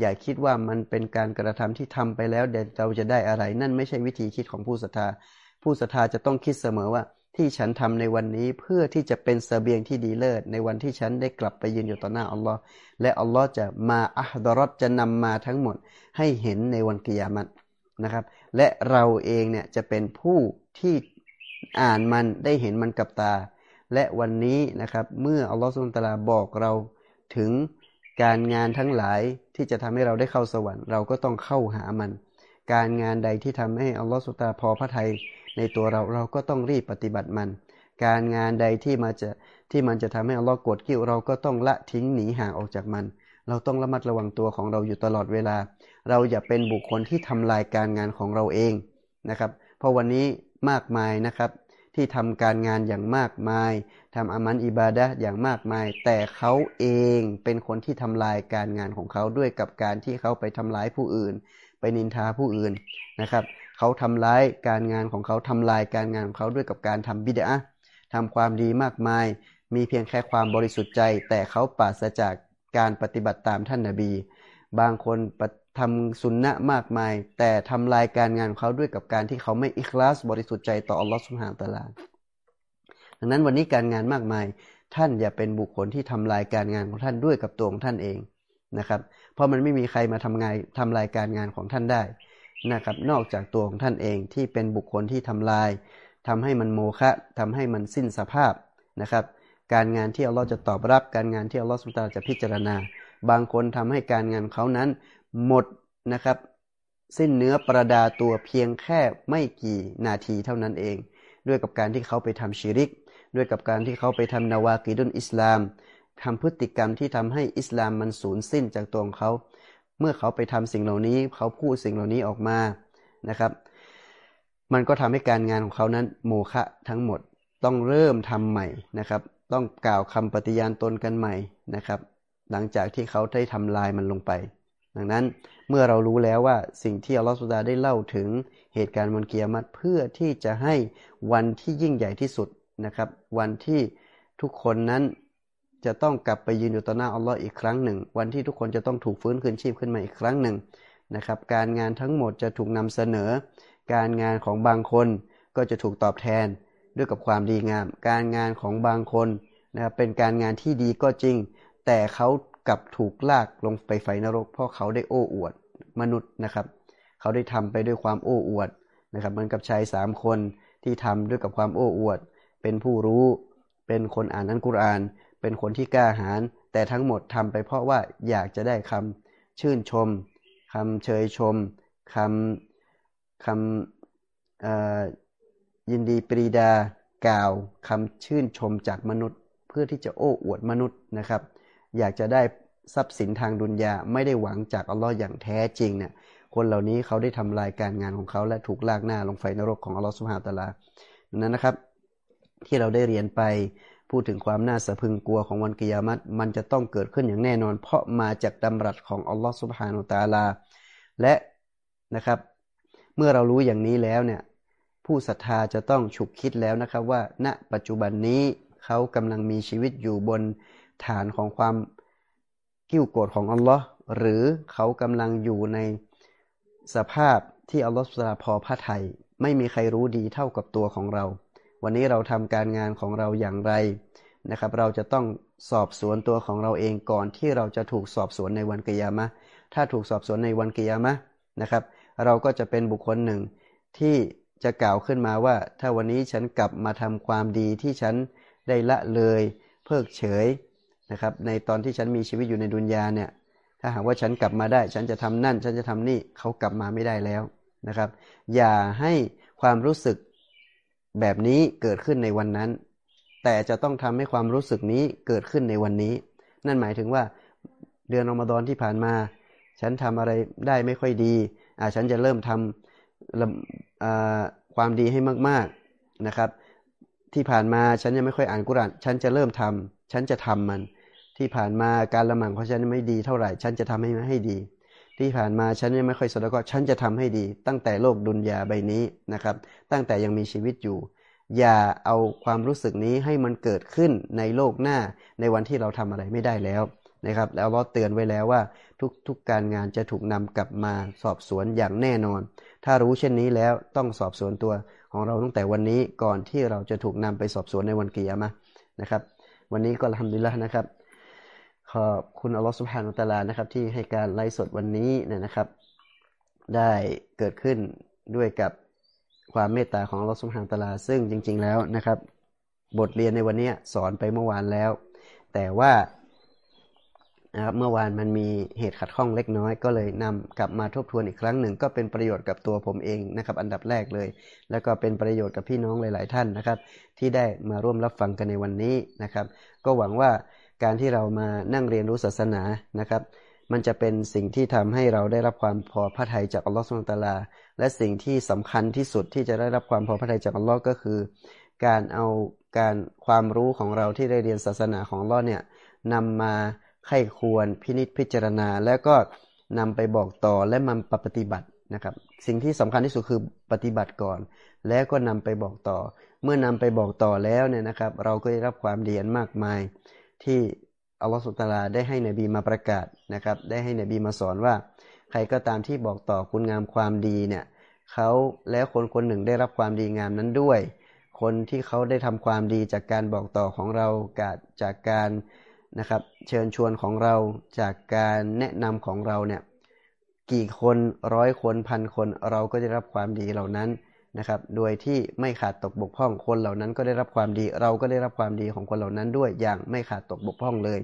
อย่าคิดว่ามันเป็นการกระทำที่ทำไปแล้วเดี๋ยวเราจะได้อะไร นั่นไม่ใช่วิธีคิดของผู้ศรัทธา ผู้ศรัทธาจะต้องคิดเสมอว่าที่ฉันทำในวันนี้เพื่อที่จะเป็นสเสบียงที่ดีเลิศ ในวันที่ฉันได้กลับไปยืนอยู่ต่อหน้าอัลลอฮ์และอัลลอฮ์จะมาอัฮดรอตจะนำมาทั้งหมดให้เห็นในวันกิยามัตนะครับ และเราเองเนี่ยจะเป็นผู้ที่อ่านมันได้เห็นมันกับตา และวันนี้นะครับ เมื่ออัลลอฮ์สุลตาราบอกเราถึง การงานทั้งหลายที่จะทำให้เราได้เข้าสวรรค์ เราก็ต้องเข้าหามัน การงานใดที่ทำให้อัลลอฮ์สุตาพอพระทัยในตัวเราเราก็ต้องรีบปฏิบัติมัน การงานใดที่มาจะที่มันจะทำให้อัลลอฮ์โกรธกิ้วเราก็ต้องละทิ้งหนีห่างออกจากมัน เราต้องระมัดระวังตัวของเราอยู่ตลอดเวลา เราอย่าเป็นบุคคลที่ทำลายการงานของเราเองนะครับ เพราะวันนี้มากมายนะครับ ที่ทำการงานอย่างมากมายทำอามันอิบาดะอย่างมากมาย แต่เขาเองเป็นคนที่ทำลายการงานของเขาด้วยกับการที่เขาไปทำร้ายผู้อื่น ไปนินทาผู้อื่นนะครับ เขาทำร้ายการงานของเขาทำลายการงานของเขาด้วยกับการทำบิดาทำความดีมากมาย มีเพียงแค่ความบริสุทธิ์ใจ แต่เขาปราศจากการปฏิบัติตามท่านนาบี บางคน ทำสุนนะมากมาย แต่ทำลายการงานของเขาด้วยกับการที่เขาไม่อิคลาสบริสุทธิ์ใจต่ออัลลอฮฺสุบฮานตะลาดังนั้นวันนี้การงานมากมาย ท่านอย่าเป็นบุคคลที่ทำลายการงานของท่านด้วยกับตัวของท่านเองนะครับ เพราะมันไม่มีใครมาทำงานทำลายการงานของท่านได้นะครับ นอกจากตัวของท่านเองที่เป็นบุคคลที่ทำลายทำให้มันโมฆะทำให้มันสิ้นสภาพนะครับ การงานที่อัลลอฮ์จะตอบรับ การงานที่อัลลอฮ์สุลตาจะพิจารณา บางคนทำให้การงานเขานั้น หมดนะครับ สิ้นเนื้อประดาตัวเพียงแค่ไม่กี่นาทีเท่านั้นเอง ด้วยกับการที่เขาไปทำชิริก ด้วยกับการที่เขาไปทำนาวากีดุนอิสลามทำพฤติกรรมที่ทำให้อิสลามมันสูญสิ้นจากตัวของเขา เมื่อเขาไปทำสิ่งเหล่านี้ เขาพูดสิ่งเหล่านี้ออกมานะครับ มันก็ทำให้การงานของเขานั้นโมฆะทั้งหมดต้องเริ่มทำใหม่นะครับ ต้องกล่าวคำปฏิญาณตนกันใหม่นะครับ หลังจากที่เขาได้ทำลายมันลงไป ดังนั้นเมื่อเรารู้แล้วว่าสิ่งที่อัลลอฮฺสุดาได้เล่าถึงเหตุการณ์มันเกียรติเพื่อที่จะให้วันที่ยิ่งใหญ่ที่สุดนะครับ วันที่ทุกคนนั้นจะต้องกลับไปยืนอยู่ต่อหน้าอัลลอฮ์อีกครั้งหนึ่ง วันที่ทุกคนจะต้องถูกฟื้นคืนชีพขึ้นมาอีกครั้งหนึ่งนะครับ การงานทั้งหมดจะถูกนำเสนอ การงานของบางคนก็จะถูกตอบแทนด้วยกับความดีงาม การงานของบางคนนะครับเป็นการงานที่ดีก็จริง แต่เขา กับถูกลากลงไปไฟนรก เพราะเขาได้โอ้อวดมนุษย์นะครับ เขาได้ทำไปด้วยความโอ้อวดนะครับเหมือนกับชายสามคนที่ทำด้วยกับความโอ้อวด เป็นผู้รู้ เป็นคนอ่านอัลกุรอาน เป็นคนที่กล้าหาญแต่ทั้งหมดทำไปเพราะว่าอยากจะได้คำชื่นชมคำเชยชมคำคำยินดีปรีดากล่าวคำชื่นชมจากมนุษย์ เพื่อที่จะโอ้อวดมนุษย์นะครับ อยากจะได้ทรัพย์สินทางดุนยาไม่ได้หวังจากอัลลอฮ์อย่างแท้จริงเนี่ยคนเหล่านี้เขาได้ทำลายการงานของเขาและถูกลากหน้าลงไฟนรกของอัลลอฮ์สุบฮาตะลานั้นนะครับ ที่เราได้เรียนไปพูดถึงความน่าสะพึงกลัวของวันกิยามัตมันจะต้องเกิดขึ้นอย่างแน่นอน เพราะมาจากดำรัสของอัลลอฮฺสุบฮานุตาลา และนะครับเมื่อเรารู้อย่างนี้แล้วเนี่ยผู้ศรัทธาจะต้องฉุกคิดแล้วนะครับว่า ณปัจจุบันนี้เขากำลังมีชีวิตอยู่บน ฐานของความกิ้วโกรธของอัลลอฮ์หรือเขากำลังอยู่ในสภาพที่อัลลอฮฺสุลาพอพระไทยไม่มีใครรู้ดีเท่ากับตัวของเรา วันนี้เราทำการงานของเราอย่างไรนะครับ เราจะต้องสอบสวนตัวของเราเองก่อนที่เราจะถูกสอบสวนในวันกิยามะถ้าถูกสอบสวนในวันกิยามะนะครับ เราก็จะเป็นบุคคลหนึ่งที่จะกล่าวขึ้นมาว่า ถ้าวันนี้ฉันกลับมาทำความดีที่ฉันได้ละเลย เพิกเฉย นะครับ ในตอนที่ฉันมีชีวิตอยู่ในดุนยาเนี่ย ถ้าหากว่าฉันกลับมาได้ ฉันจะทำนั่น ฉันจะทำนี่เขากลับมาไม่ได้แล้วนะครับ อย่าให้ความรู้สึกแบบนี้เกิดขึ้นในวันนั้น แต่จะต้องทำให้ความรู้สึกนี้เกิดขึ้นในวันนี้ นั่นหมายถึงว่าเดือนอมฎอนที่ผ่านมา ฉันทำอะไรได้ไม่ค่อยดีอ่าฉันจะเริ่มทำความดีให้มาก ๆนะครับ ที่ผ่านมาฉันยังไม่ค่อยอ่านกุราน ฉันจะเริ่มทำฉันจะทำมัน ที่ผ่านมาการละหมาดของฉันไม่ดีเท่าไหร่ ฉันจะทำให้ให้ดี ที่ผ่านมาฉันยังไม่ค่อยสดก็ฉันจะทำให้ดี ตั้งแต่โลกดุนยาใบนี้นะครับ ตั้งแต่ยังมีชีวิตอยู่ อย่าเอาความรู้สึกนี้ให้มันเกิดขึ้นในโลกหน้าในวันที่เราทำอะไรไม่ได้แล้วนะครับแล้วเราเตือนไว้แล้วว่าทุกๆกการงานจะถูกนำกลับมาสอบสวนอย่างแน่นอน ถ้ารู้เช่นนี้แล้วต้องสอบสวนตัวของเราตั้งแต่วันนี้ก่อนที่เราจะถูกนำไปสอบสวนในวันเกียามะนะครับ วันนี้ก็ทำดีแล้วนะครับ ขอบคุณอัลลอฮฺสุบฮานุตะลานะครับ ที่ให้การไลฟ์สดวันนี้นะครับ ได้เกิดขึ้นด้วยกับความเมตตาของอัลลอฮฺสุบฮานุตะลา ซึ่งจริง ๆ แล้วนะครับ บทเรียนในวันนี้สอนไปเมื่อวานแล้ว แต่ว่านะครับเมื่อวานมันมีเหตุขัดข้องเล็กน้อย ก็เลยนำกลับมาทบทวนอีกครั้งหนึ่ง ก็เป็นประโยชน์กับตัวผมเองนะครับอันดับแรกเลย แล้วก็เป็นประโยชน์กับพี่น้องหลาย ๆ ท่านนะครับ ที่ได้มาร่วมรับฟังกันในวันนี้นะครับ ก็หวังว่า การที่เรามานั่งเรียนรู้ศาสนานะครับ มันจะเป็นสิ่งที่ทำให้เราได้รับความพอพระทัยจากอัลลอฮฺสุลตาลาและสิ่งที่สำคัญที่สุดที่จะได้รับความพอพระทัยจากอัลลอฮ์ก็คือ การเอาการความรู้ของเราที่ได้เรียนศาสนาของอัลลอฮ์เนี่ยนำมาไข้ควรพินิษพิจารณา แล้วก็นำไปบอกต่อและมันปฏิบัตินะครับ สิ่งที่สำคัญที่สุดคือปฏิบัติก่อน แล้วก็นำไปบอกต่อ เมื่อนำไปบอกต่อแล้วเนี่ยนะครับ เราก็ได้รับความเดียนมากมาย ที่อัลลอฮฺสุตาราได้ให้นบีมาประกาศนะครับ ได้ให้นบีมาสอนว่า ใครก็ตามที่บอกต่อคุณงามความดีเนี่ยเขาแล้วคนคนหนึ่งได้รับความดีงามนั้นด้วย คนที่เขาได้ทำความดีจากการบอกต่อของเราจากการนะครับ เชิญชวนของเราจากการแนะนำของเราเนี่ยกี่คนร้อยคนพันคนเราก็ได้รับความดีเหล่านั้น นะครับ โดยที่ไม่ขาดตกบกพร่อง คนเหล่านั้นก็ได้รับความดี เราก็ได้รับความดีของคนเหล่านั้นด้วยอย่างไม่ขาดตกบกพร่องเลย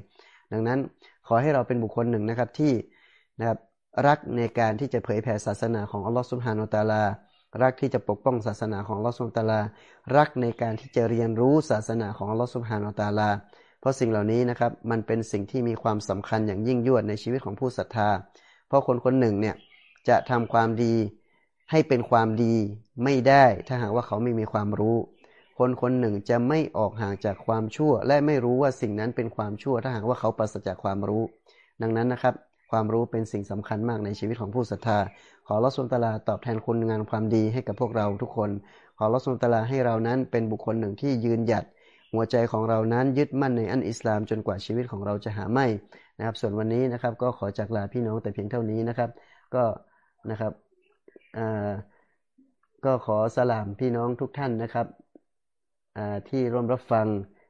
ดังนั้นขอให้เราเป็นบุคคลหนึ่งนะครับที่นะครับรักในการที่จะเผยแผ่ศาสนาของอัลลอฮฺสุบฮานุตาลา รักที่จะปกป้องศาสนาของอัลลอฮฺสุบฮานุตาลา รักในการที่จะเรียนรู้ศาสนาของอัลลอฮฺสุบฮานุตาลา เพราะสิ่งเหล่านี้นะครับมันเป็นสิ่งที่มีความสำคัญอย่างยิ่งยวดในชีวิตของผู้ศรัทธา เพราะคนคนหนึ่งเนี่ยจะทำความดี ให้เป็นความดีไม่ได้ถ้าหากว่าเขาไม่มีความรู้ คนคนหนึ่งจะไม่ออกห่างจากความชั่ว และไม่รู้ว่าสิ่งนั้นเป็นความชั่ว ถ้าหากว่าเขาปราศจากความรู้ ดังนั้นนะครับ ความรู้เป็นสิ่งสำคัญมากในชีวิตของผู้ศรัทธา ขอรอสุนตลาตอบแทนคุณงานความดีให้กับพวกเราทุกคน ขอรอสุนตลาให้เรานั้นเป็นบุคคลหนึ่งที่ยืนหยัด หัวใจของเรานั้นยึดมั่นในอันอิสลามจนกว่าชีวิตของเราจะหาไม่นะครับ ส่วนวันนี้นะครับก็ขอจากลาพี่น้องแต่เพียงเท่านี้นะครับ ก็นะครับ ก็ขอสลามพี่น้องทุกท่านนะครับที่ร่วมรับฟัง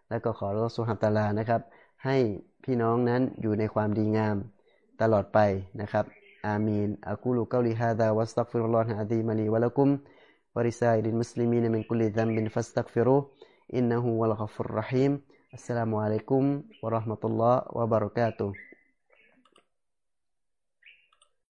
และก็ขออัลลอฮฺสุบฮานาตาลานะครับ ให้พี่น้องนั้นอยู่ในความดีงามตลอดไปนะครับ อามีนأقول قولي هذا وأستغفر الله العظيم لي ولكم ولسائر المسلمين من كل ذنب فاستغفروه إنه هو الغفور الرحيم السلام عليكم ورحمة الله وبركاته